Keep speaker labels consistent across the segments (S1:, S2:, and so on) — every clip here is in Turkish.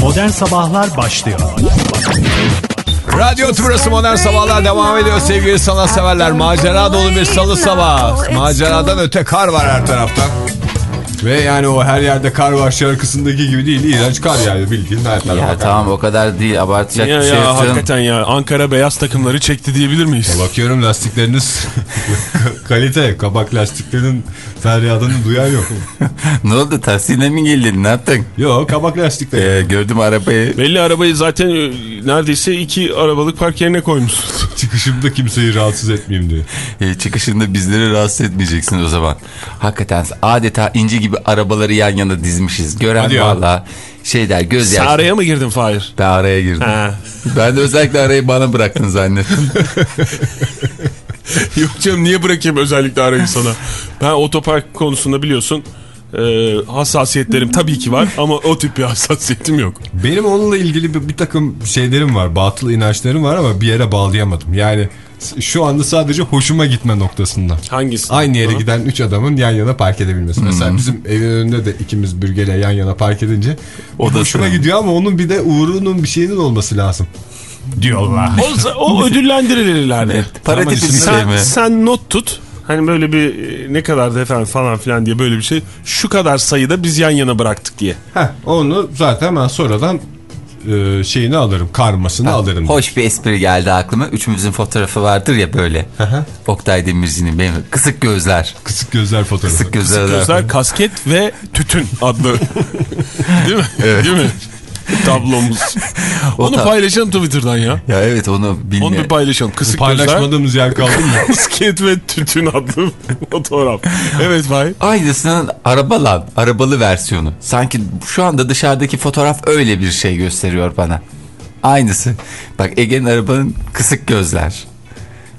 S1: Modern Sabahlar başlıyor.
S2: Radyo Tümrüsü Modern Sabahlar devam ediyor sevgili sanatseverler. Macera dolu bir salı sabah. Maceradan öte kar var her tarafta. Ve yani o her yerde kar var şarkısındaki gibi değil. İğrenç kar yani bildiğin her tarafa.
S3: Ya tamam o kadar değil abartacak
S4: Ya,
S3: bir şey
S4: ya
S3: yok
S4: hakikaten ya Ankara beyaz takımları çekti diyebilir miyiz?
S2: Bakıyorum lastikleriniz kalite. Kabak lastiklerinin feryadını duyan yok.
S3: ne oldu tahsine mi geldin ne yaptın?
S2: Yok kabak lastikleri.
S3: Ee, gördüm arabayı.
S4: Belli arabayı zaten e, neredeyse iki arabalık park yerine koymuşsun.
S2: Çıkışımda kimseyi rahatsız etmeyeyim diye.
S3: Ee, çıkışında bizleri rahatsız etmeyeceksin o zaman. Hakikaten adeta inci gibi arabaları yan yana dizmişiz. Gören valla şey der göz yaşı.
S4: araya mı girdin Fahir?
S3: Ben araya girdim.
S4: Ha.
S3: Ben de özellikle arayı bana bıraktın zannettim.
S4: Yok canım niye bırakayım özellikle arayı sana? Ben otopark konusunda biliyorsun e, hassasiyetlerim tabii ki var ama o tip bir hassasiyetim yok.
S2: Benim onunla ilgili bir, bir takım şeylerim var. Batıl inançlarım var ama bir yere bağlayamadım. Yani şu anda sadece hoşuma gitme noktasında.
S4: Hangisi?
S2: Aynı yere
S4: Aha.
S2: giden 3 adamın yan yana park edebilmesi. Mesela bizim evin önünde de ikimiz bürgeyle yan yana park edince
S3: O da
S2: hoşuma
S3: sıra.
S2: gidiyor ama onun bir de uğrunun bir şeyinin olması lazım.
S1: Diyorlar.
S4: O, o.
S3: Evet, para bir
S2: şimdi
S3: şey
S4: sen,
S3: mi?
S4: sen not tut. Hani böyle bir e, ne kadar da efendim falan filan diye böyle bir şey. Şu kadar sayıda biz yan yana bıraktık diye.
S2: Heh, onu zaten ben sonradan e, şeyini alırım. Karmasını alırım.
S3: Hoş bir espri geldi aklıma. Üçümüzün fotoğrafı vardır ya böyle. Oktay Demirci'nin benim. Kısık gözler.
S2: Kısık gözler fotoğrafı.
S3: Kısık gözler.
S4: Gözler kasket ve tütün adlı. Değil mi?
S3: Evet.
S4: Değil mi? Tablomuz. Onu
S3: tab-
S4: paylaşalım Twitter'dan ya.
S3: Ya evet onu
S4: Onu bir paylaşalım. Kısık gözler.
S2: Paylaşmadığımız yer kaldı mı?
S4: Kasket ve tütün adlı fotoğraf. Evet Fahir.
S3: Aynısının araba lan. Arabalı versiyonu. Sanki şu anda dışarıdaki fotoğraf öyle bir şey gösteriyor bana. Aynısı. Bak Ege'nin arabanın kısık gözler.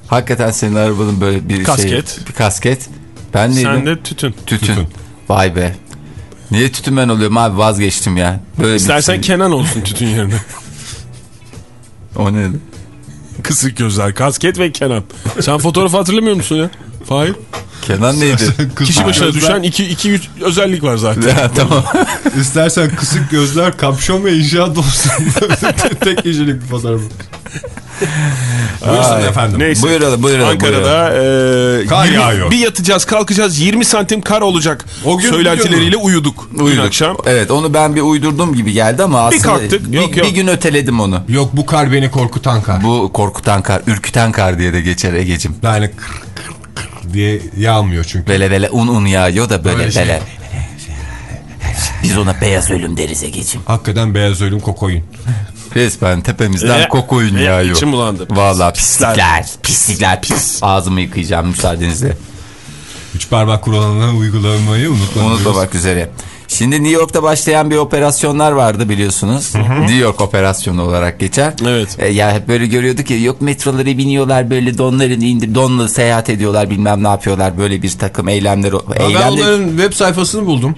S3: Hakikaten senin arabanın böyle bir şey.
S4: Kasket.
S3: Bir kasket. Ben neydim?
S4: Sen de tütün.
S3: Tütün.
S2: Tütün.
S3: Vay be. Niye tütün ben oluyorum abi vazgeçtim ya. Böyle
S4: İstersen
S3: bir şey.
S4: Kenan olsun tütün yerine.
S3: O ne?
S4: Kısık gözler, kasket ve Kenan. Sen fotoğrafı hatırlamıyor musun ya? Fahir.
S3: Kenan neydi?
S4: Kişi başına düşen iki, iki üç özellik var zaten.
S3: Ya, tamam.
S2: İstersen kısık gözler kapşon ve inşaat olsun. Tek kişilik bir fotoğraf. Buyursun efendim.
S4: Neyse.
S3: Buyuralım, buyuralım,
S4: Ankara'da e,
S2: Kar yağıyor.
S4: bir yatacağız kalkacağız 20 santim kar olacak.
S2: O gün
S4: Söylentileriyle uyuduk.
S3: Uyuduk.
S4: akşam.
S3: Evet onu ben bir uydurdum gibi geldi ama aslında
S4: kalktık,
S3: bir,
S4: yok, yok.
S3: bir gün öteledim onu.
S2: Yok bu kar beni korkutan kar.
S3: Bu korkutan kar, ürküten kar diye de geçer Ege'cim.
S2: Yani kır kır kır diye yağmıyor çünkü.
S3: Böyle böyle un un yağıyor da böyle
S2: Öyle şey.
S3: böyle. Biz ona beyaz ölüm deriz Ege'cim.
S2: Hakikaten beyaz ölüm kokoyun.
S3: Resmen tepemizden
S4: Ve-
S3: kokoyun
S4: ve
S3: yağıyor.
S4: içim bulandı.
S3: Valla
S4: Pisler.
S3: pislikler, pislikler, pis. Ağzımı yıkayacağım müsaadenizle.
S2: Üç parmak kuralını uygulamayı unutmayın.
S3: Unutmamak üzere. Şimdi New York'ta başlayan bir operasyonlar vardı biliyorsunuz. New York operasyonu olarak geçer.
S4: Evet.
S3: E, ya hep böyle görüyorduk ya yok metrolara biniyorlar böyle donlarını indir donla seyahat ediyorlar bilmem ne yapıyorlar böyle bir takım eylemler.
S2: Ben
S3: eylemler
S2: onların web sayfasını buldum.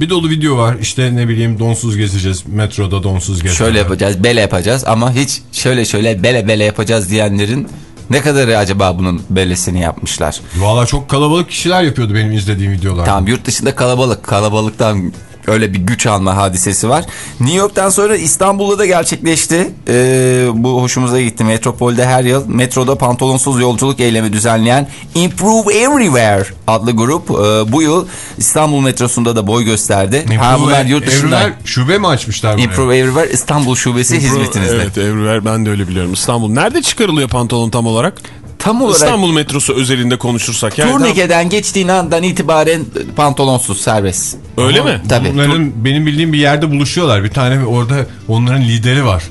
S2: Bir dolu video var. İşte ne bileyim donsuz gezeceğiz. Metroda donsuz gezeceğiz.
S3: şöyle yapacağız bele yapacağız ama hiç şöyle şöyle bele bele yapacağız diyenlerin ne kadarı acaba bunun belesini yapmışlar?
S2: Valla çok kalabalık kişiler yapıyordu benim izlediğim videolar.
S3: Tamam yurt dışında kalabalık. Kalabalıktan öyle bir güç alma hadisesi var. New York'tan sonra İstanbul'da da gerçekleşti. Ee, bu hoşumuza gitti. Metropol'de her yıl metroda pantolonsuz yolculuk eylemi düzenleyen Improve Everywhere adlı grup e, bu yıl İstanbul metrosunda da boy gösterdi. ha bunlar yurt dışında.
S2: Şube mi açmışlar buraya?
S3: Improve Everywhere İstanbul şubesi hizmetinizde.
S4: Evet Evriver ben de öyle biliyorum. İstanbul. Nerede çıkarılıyor pantolon tam olarak?
S3: Tam olarak
S4: İstanbul metrosu özelinde konuşursak. Yani
S3: turnike'den geçtiğin andan itibaren pantolonsuz serbest.
S4: tam- Öyle mi?
S3: Tabii.
S2: Bunların benim bildiğim bir yerde buluşuyorlar. Bir tane orada onların lideri var.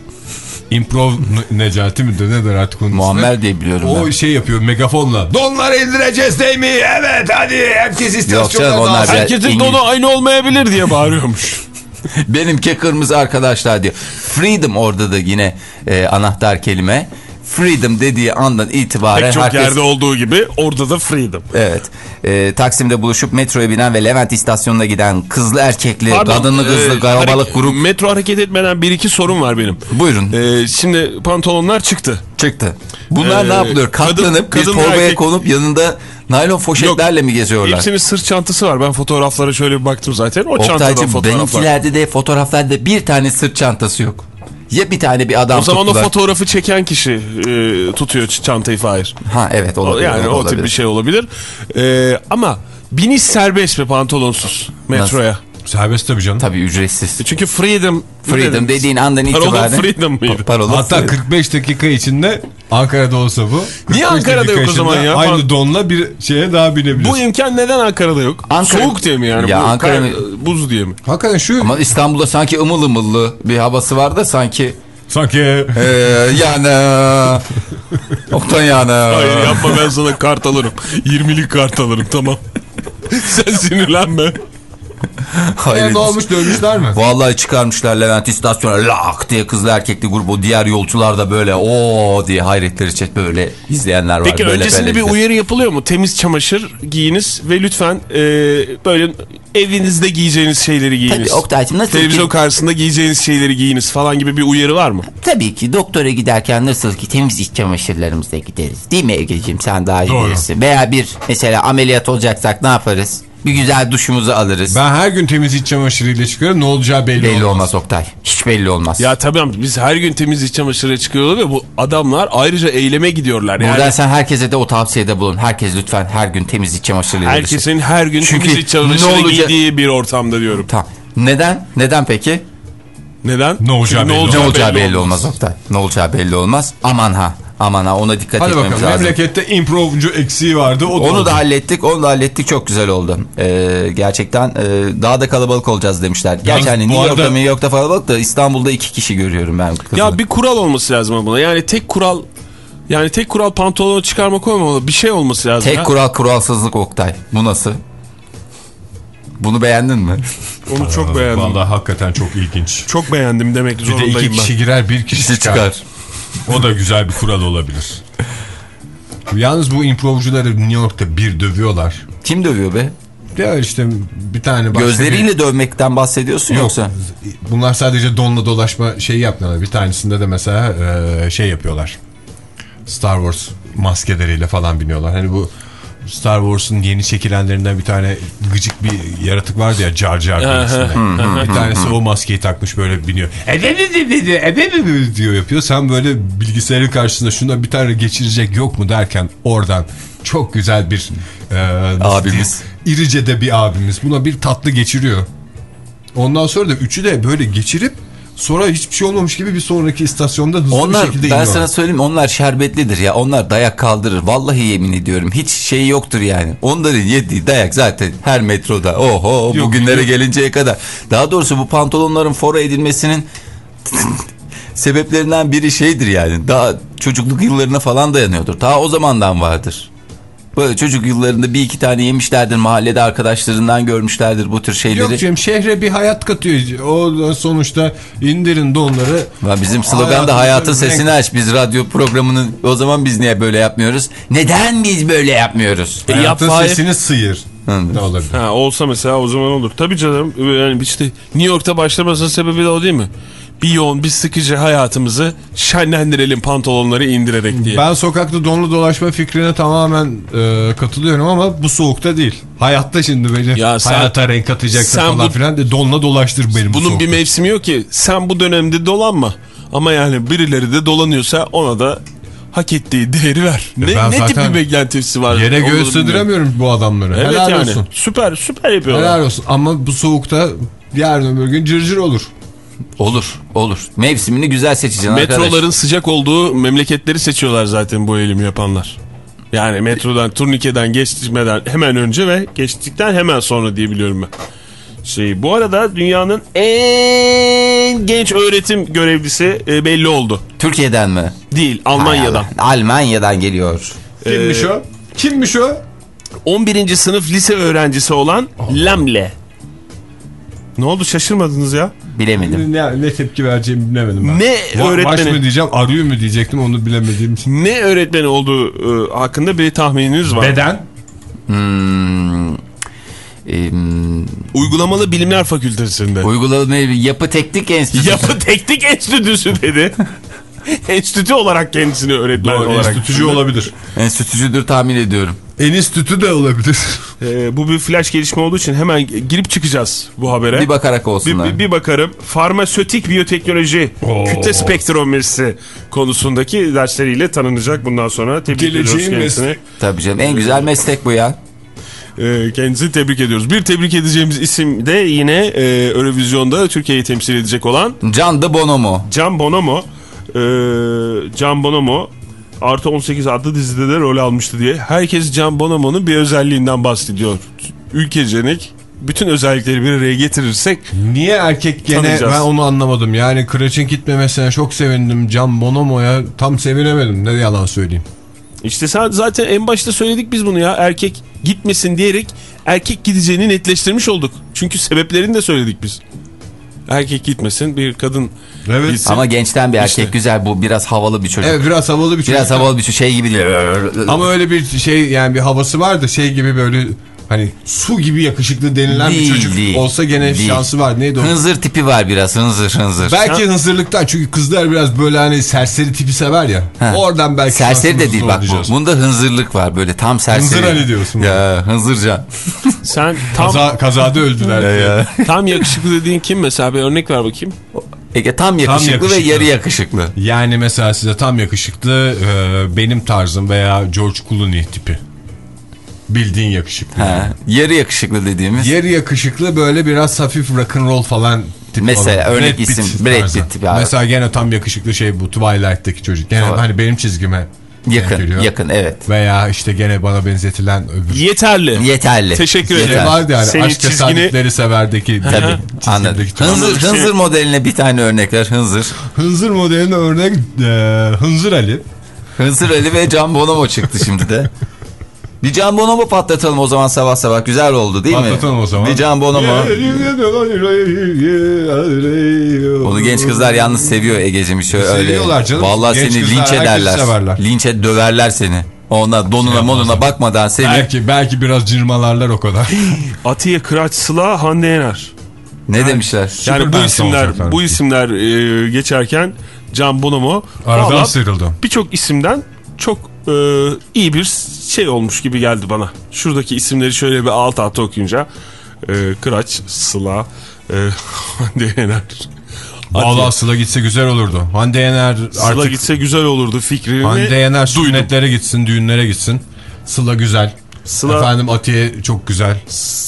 S2: Improv Ne- Necati mi de nedir artık onun?
S3: Muammer diye biliyorum
S2: O
S3: ben.
S2: şey yapıyor megafonla. Donları indireceğiz değil mi? Evet hadi herkes istasyonda dağılsın.
S3: biraz-
S4: Herkesin
S3: İngiliz.
S4: donu aynı olmayabilir diye bağırıyormuş.
S3: Benimki kırmızı arkadaşlar diyor. Freedom orada da yine e, anahtar kelime. Freedom dediği andan itibaren
S4: Pek çok
S3: herkes...
S4: yerde olduğu gibi orada da freedom.
S3: Evet. Ee, Taksim'de buluşup metroya binen ve Levent istasyonuna giden kızlı erkekli,
S4: Pardon,
S3: kadınlı kızlı
S4: e, hareket-
S3: grup.
S4: Metro hareket etmeden bir iki sorun var benim.
S3: Buyurun
S4: Ee, şimdi pantolonlar çıktı.
S3: çıktı. Bunlar
S4: Ee,
S3: ne yapılıyor?
S4: kadın-
S3: Katlanıp
S4: kadın
S3: bir
S4: ve
S3: torbaya
S4: erkek-
S3: konup yanında naylon poşetlerle mi geziyorlar?
S4: Hepsinin sırt çantası var. Ben fotoğraflara şöyle bir baktım zaten. O çantada
S3: Oktay'cım
S4: fotoğraflar.
S3: benimkilerde de fotoğraflarda bir tane sırt çantası yok. Ya bir tane bir adam
S4: O zaman
S3: tuttular.
S4: o fotoğrafı çeken kişi e, tutuyor çantayı Fahir.
S3: Ha evet
S4: O-
S3: olabilir.
S4: yani o
S3: olabilir.
S4: tip bir şey olabilir. Ee, ama biniş serbest mi pantolonsuz metroya?
S2: Serbest tabii canım.
S3: Tabii ücretsiz.
S4: E Çünkü freedom.
S3: Freedom dediğin andan
S4: Parolon
S3: itibaren.
S4: freedom mıydı?
S3: Parolon
S2: Hatta
S3: freedom.
S2: 45 dakika içinde Ankara'da olsa bu.
S4: Niye
S2: 45
S4: Ankara'da yok o zaman ya?
S2: Aynı donla bir şeye daha binebilirsin.
S4: Bu imkan neden Ankara'da yok?
S3: Ankara-
S4: Soğuk diye mi yani?
S3: Ya
S4: Bu
S3: Ankara
S4: Buz diye mi?
S2: Hakikaten şu
S3: Ama İstanbul'da sanki ımıl ımıllı bir havası var da sanki
S2: sanki
S3: ee, yani Oktay yani.
S4: Hayır yapma ben sana kart alırım. 20'lik kart alırım tamam. Sen sinirlenme.
S3: Hayır.
S2: ne olmuş dönmüşler mi?
S3: Vallahi çıkarmışlar Levent istasyona lak diye kızlı erkekli grup o diğer yolcular da böyle o diye hayretleri çek böyle izleyenler var.
S4: Peki
S3: böyle,
S4: öncesinde
S3: böyle
S4: bir
S3: izle-
S4: uyarı yapılıyor mu? Temiz çamaşır giyiniz ve lütfen e, böyle evinizde giyeceğiniz şeyleri giyiniz.
S3: Tabii Oktay'cım nasıl
S4: Televizyon
S3: ki,
S4: karşısında giyeceğiniz şeyleri giyiniz falan gibi bir uyarı var mı?
S3: tabii ki doktora giderken nasıl ki temiz iç çamaşırlarımızla gideriz. Değil mi Ege'ciğim sen daha iyi
S2: Doğru.
S3: bilirsin. Veya bir mesela ameliyat olacaksak ne yaparız? Bir güzel duşumuzu alırız.
S2: Ben her gün temiz iç çamaşırıyla çıkarım ne olacağı belli,
S3: belli
S2: olmaz.
S3: olmaz Oktay. Hiç belli olmaz.
S4: Ya tabii ama biz her gün temiz iç çamaşırı çıkıyorlar ve bu adamlar ayrıca eyleme gidiyorlar. Yani
S3: Buradan sen herkese de o tavsiyede bulun. Herkes lütfen her gün temiz iç çamaşırıyla
S4: herkesin her gün
S3: Çünkü
S4: temiz iç çamaşırı
S3: ne olacak-
S4: giydiği bir ortamda diyorum.
S3: Tamam. Neden? Neden peki?
S4: Neden?
S2: Ne olacağı
S4: Çünkü
S2: belli
S3: Ne olacağı belli olmaz Oktay. Ne olacağı belli olmaz. Aman ha. Aman ha ona dikkat
S2: Hadi
S3: etmemiz
S2: bakalım
S3: lazım.
S2: memlekette improvcu eksiği vardı. O
S3: Onu da hallettik. Onu da hallettik. Çok güzel oldu. Ee, gerçekten e, daha da kalabalık olacağız demişler. Gerçi hani New York'ta
S2: arada-
S3: New York'ta kalabalık da İstanbul'da iki kişi görüyorum ben. kızı.
S4: Ya bir kural olması lazım buna. Yani tek kural yani tek kural pantolonu çıkarmak olmamalı. Bir şey olması lazım.
S3: Tek
S4: ya.
S3: kural kuralsızlık Oktay. Bu nasıl? Bunu beğendin mi?
S4: Onu çok beğendim.
S2: Vallahi hakikaten çok ilginç.
S4: Çok beğendim demek
S2: Bir de
S4: zorundayım
S2: iki
S4: ben.
S2: kişi girer bir kişi çıkar. O da güzel bir kural olabilir. Yalnız bu improvcuları New York'ta bir dövüyorlar.
S3: Kim dövüyor be?
S2: Ya işte bir tane
S3: Gözleriyle dövmekten bahsediyorsun.
S2: Yok.
S3: yoksa?
S2: Bunlar sadece donla dolaşma şeyi yapmıyorlar. Bir tanesinde de mesela e, şey yapıyorlar. Star Wars maskeleriyle falan biniyorlar. Hani bu Star Wars'un yeni çekilenlerinden bir tane gıcık bir yaratık vardı ya Jar Jar bir tanesi o maskeyi takmış böyle biniyor. Ebebebebebe diyor yapıyor. Sen böyle bilgisayarın karşısında şuna bir tane geçirecek yok mu derken oradan çok güzel bir e,
S3: Abimiz.
S2: diyeyim, irice de bir abimiz buna bir tatlı geçiriyor. Ondan sonra da üçü de böyle geçirip sonra hiçbir şey olmamış gibi bir sonraki istasyonda hızlı
S3: Onlar
S2: bir şekilde
S3: ben
S2: iniyor.
S3: sana söyleyeyim onlar şerbetlidir ya. Onlar dayak kaldırır. Vallahi yemin ediyorum. Hiç şey yoktur yani. Onların yediği dayak zaten her metroda. Oho
S2: Yok,
S3: bugünlere
S2: yok.
S3: gelinceye kadar. Daha doğrusu bu pantolonların fora edilmesinin sebeplerinden biri şeydir yani. Daha çocukluk yıllarına falan dayanıyordur. Ta o zamandan vardır. Böyle çocuk yıllarında bir iki tane yemişlerdir mahallede arkadaşlarından görmüşlerdir bu tür şeyleri.
S2: Yok canım şehre bir hayat katıyor. O da sonuçta indirin donları.
S3: Ve bizim slogan da hayatın
S2: renk-
S3: sesini aç. Biz radyo programının o zaman biz niye böyle yapmıyoruz? Neden biz böyle yapmıyoruz?
S4: E,
S2: Hayatın
S4: yap
S2: sesini sıyır.
S3: Hı.
S2: Ne olabilir?
S4: Ha, olsa mesela o zaman olur. Tabii canım yani işte New York'ta başlamasının sebebi de o değil mi? Bir yoğun bir sıkıcı hayatımızı şenlendirelim pantolonları indirerek diye.
S2: Ben sokakta donlu dolaşma fikrine tamamen e, katılıyorum ama bu soğukta değil. Hayatta şimdi beni
S4: Ya sen-
S2: hayata renk katacaksın
S4: sen
S2: falan
S4: bu-
S2: filan de donla dolaştır benim bu
S4: Bunun bir
S2: soğukta.
S4: mevsimi yok ki. Sen bu dönemde dolanma. Ama yani birileri de dolanıyorsa ona da hak ettiği değeri ver. Ne,
S2: ben
S4: ne tip bir beklentisi var?
S2: Yere sığdıramıyorum bu adamları.
S4: Evet
S2: Helal
S4: yani.
S2: olsun.
S4: Süper süper yapıyorlar.
S2: Helal olsun ama bu soğukta yarın öbür gün cırcır olur.
S3: Olur, olur. Mevsimini güzel seçeceksin
S4: Metroların
S3: arkadaş.
S4: sıcak olduğu memleketleri seçiyorlar zaten bu eylemi yapanlar. Yani metrodan, turnikeden geçmeden hemen önce ve geçtikten hemen sonra diye biliyorum ben. Şey, bu arada dünyanın en genç öğretim görevlisi e, belli oldu.
S3: Türkiye'den mi?
S4: Değil, Almanya'dan.
S3: Hay Allah. Almanya'dan geliyor.
S2: Kimmiş o? Kimmiş o?
S4: 11. sınıf lise öğrencisi olan Lamle. Ne oldu şaşırmadınız ya?
S3: Bilemedim.
S2: Ne, ne tepki vereceğimi bilemedim ben.
S4: Ne
S2: Va- Baş
S4: öğretmeni-
S2: mı diyeceğim, arıyor mu diyecektim onu bilemediğim için.
S4: Ne öğretmeni olduğu e, hakkında bir tahmininiz var.
S2: Beden?
S3: Hmm, em,
S4: Uygulamalı Bilimler Fakültesi'nde.
S3: uygulama yapı teknik enstitüsü.
S4: Yapı Teknik Enstitüsü dedi. Enstitü olarak kendisini öğretmen
S2: Doğru,
S4: olarak.
S2: enstitücü olabilir.
S3: Enstitücüdür tahmin ediyorum.
S2: Enstitü de olabilir.
S4: Ee, bu bir flash gelişme olduğu için hemen girip çıkacağız bu habere.
S3: Bir bakarak
S4: Bir,
S3: olsunlar.
S4: bir, bir bakarım. Farmasötik biyoteknoloji,
S2: Oo.
S4: kütle spektrometrisi konusundaki dersleriyle tanınacak bundan sonra. Tebrik
S2: Geleceğin
S4: kendisini.
S3: Tabii canım en güzel meslek bu ya.
S4: Ee, kendisini tebrik ediyoruz. Bir tebrik edeceğimiz isim de yine e, Eurovizyon'da Türkiye'yi temsil edecek olan
S3: Can de Bonomo.
S4: Can Bonomo. Ee, Can Bonomo Artı 18 adlı dizide de rol almıştı diye. Herkes Can Bonomo'nun bir özelliğinden bahsediyor. Ülkecenik bütün özellikleri bir araya getirirsek
S2: Niye erkek gene
S4: Tanıyacağız.
S2: ben onu anlamadım. Yani Kıraç'ın gitmemesine çok sevindim. Can Bonomo'ya tam sevinemedim. Ne yalan söyleyeyim.
S4: işte sen zaten en başta söyledik biz bunu ya erkek gitmesin diyerek erkek gideceğini netleştirmiş olduk. Çünkü sebeplerini de söyledik biz. Erkek gitmesin bir kadın
S2: Evet.
S4: gitsin.
S3: Ama gençten bir erkek
S4: İşte.
S3: güzel bu biraz havalı bir çocuk.
S2: Evet biraz havalı bir çocuk.
S3: Biraz havalı bir çocuk şey gibi değil.
S2: Ama öyle bir şey yani bir havası vardı. Şey gibi böyle hani su gibi yakışıklı denilen
S3: Değil,
S2: bir çocuk
S3: değil.
S2: olsa gene
S3: Değil.
S2: şansı var. Neydi o?
S3: Hınzır tipi var biraz hınzır hınzır.
S2: Belki hınzırlıktan çünkü kızlar biraz böyle hani serseri tipi sever ya.
S3: Ha.
S2: Oradan belki
S3: Serseri de değil bak bu. Bunda hınzırlık var böyle tam serseri.
S2: Hınzır Ali diyorsun
S3: Ya hınzırca.
S4: sen tam
S2: Kaza, kazada öldüler. diye.
S4: tam yakışıklı dediğin kim mesela bir örnek ver bakayım.
S3: Ege tam yakışıklı, ve
S2: yakışıklı.
S3: yarı yakışıklı.
S2: Yani mesela size tam yakışıklı e, benim tarzım veya George Clooney tipi. Bildiğin yakışıklı.
S3: Ha, yarı yakışıklı dediğimiz.
S2: Yarı yakışıklı böyle biraz hafif rock'n'roll falan tipi
S3: Mesela
S2: olan.
S3: örnek isim, Brad. Pitt tipi abi.
S2: Mesela gene tam yakışıklı şey bu Twilight'teki çocuk. Gene
S3: Evet.
S2: hani benim çizgime
S3: yakın, yakın evet.
S2: Veya işte gene bana benzetilen öbür
S4: Yeterli.
S3: Yeterli.
S4: Teşekkür
S2: şey
S4: ederim.
S2: vardı yani
S4: Senin
S2: aşk
S4: çizgini-
S2: tesadüfleri severdeki
S3: Tabii anladım. Hınzır, hınzır modeline bir tane örnek ver hınzır.
S2: Hınzır modeline örnek e, Hınzır Ali.
S3: Hınzır Ali ve Can Bonomo çıktı şimdi de. Bir Can Bonomo patlatalım o zaman sabah sabah. Güzel oldu değil mi?
S2: Patlatalım o zaman.
S3: Bir Can Bonomo. Onu genç kızlar yalnız seviyor Ege'cim şöyle öyle.
S2: Seviyorlar canım.
S3: Vallahi
S2: Genç
S3: seni linç ederler.
S2: severler.
S3: Linç et döverler seni. Onlar donuna
S2: Şey
S3: monuna bakmadan seni.
S2: Belki belki biraz cırmalarlar o kadar.
S4: Atiye Kıraç Sıla Hande Yener.
S3: Ne demişler?
S4: Yani bu isimler bu isimler e, geçerken Can Bonomo
S2: Aradan sıyrıldı.
S4: birçok isimden çok e, iyi bir şey olmuş gibi geldi bana. Şuradaki isimleri şöyle bir alt alta okuyunca e, Kıraç, Sıla, e, Hande Yener.
S2: Valla Sıla gitse güzel olurdu. Hande Yener
S4: Sıla
S2: artık
S4: gitse güzel olurdu fikrini.
S2: Hande Yener
S4: duydum.
S2: sünnetlere gitsin, düğünlere gitsin. Sıla güzel.
S4: Sıla-
S2: Efendim Atiye çok güzel.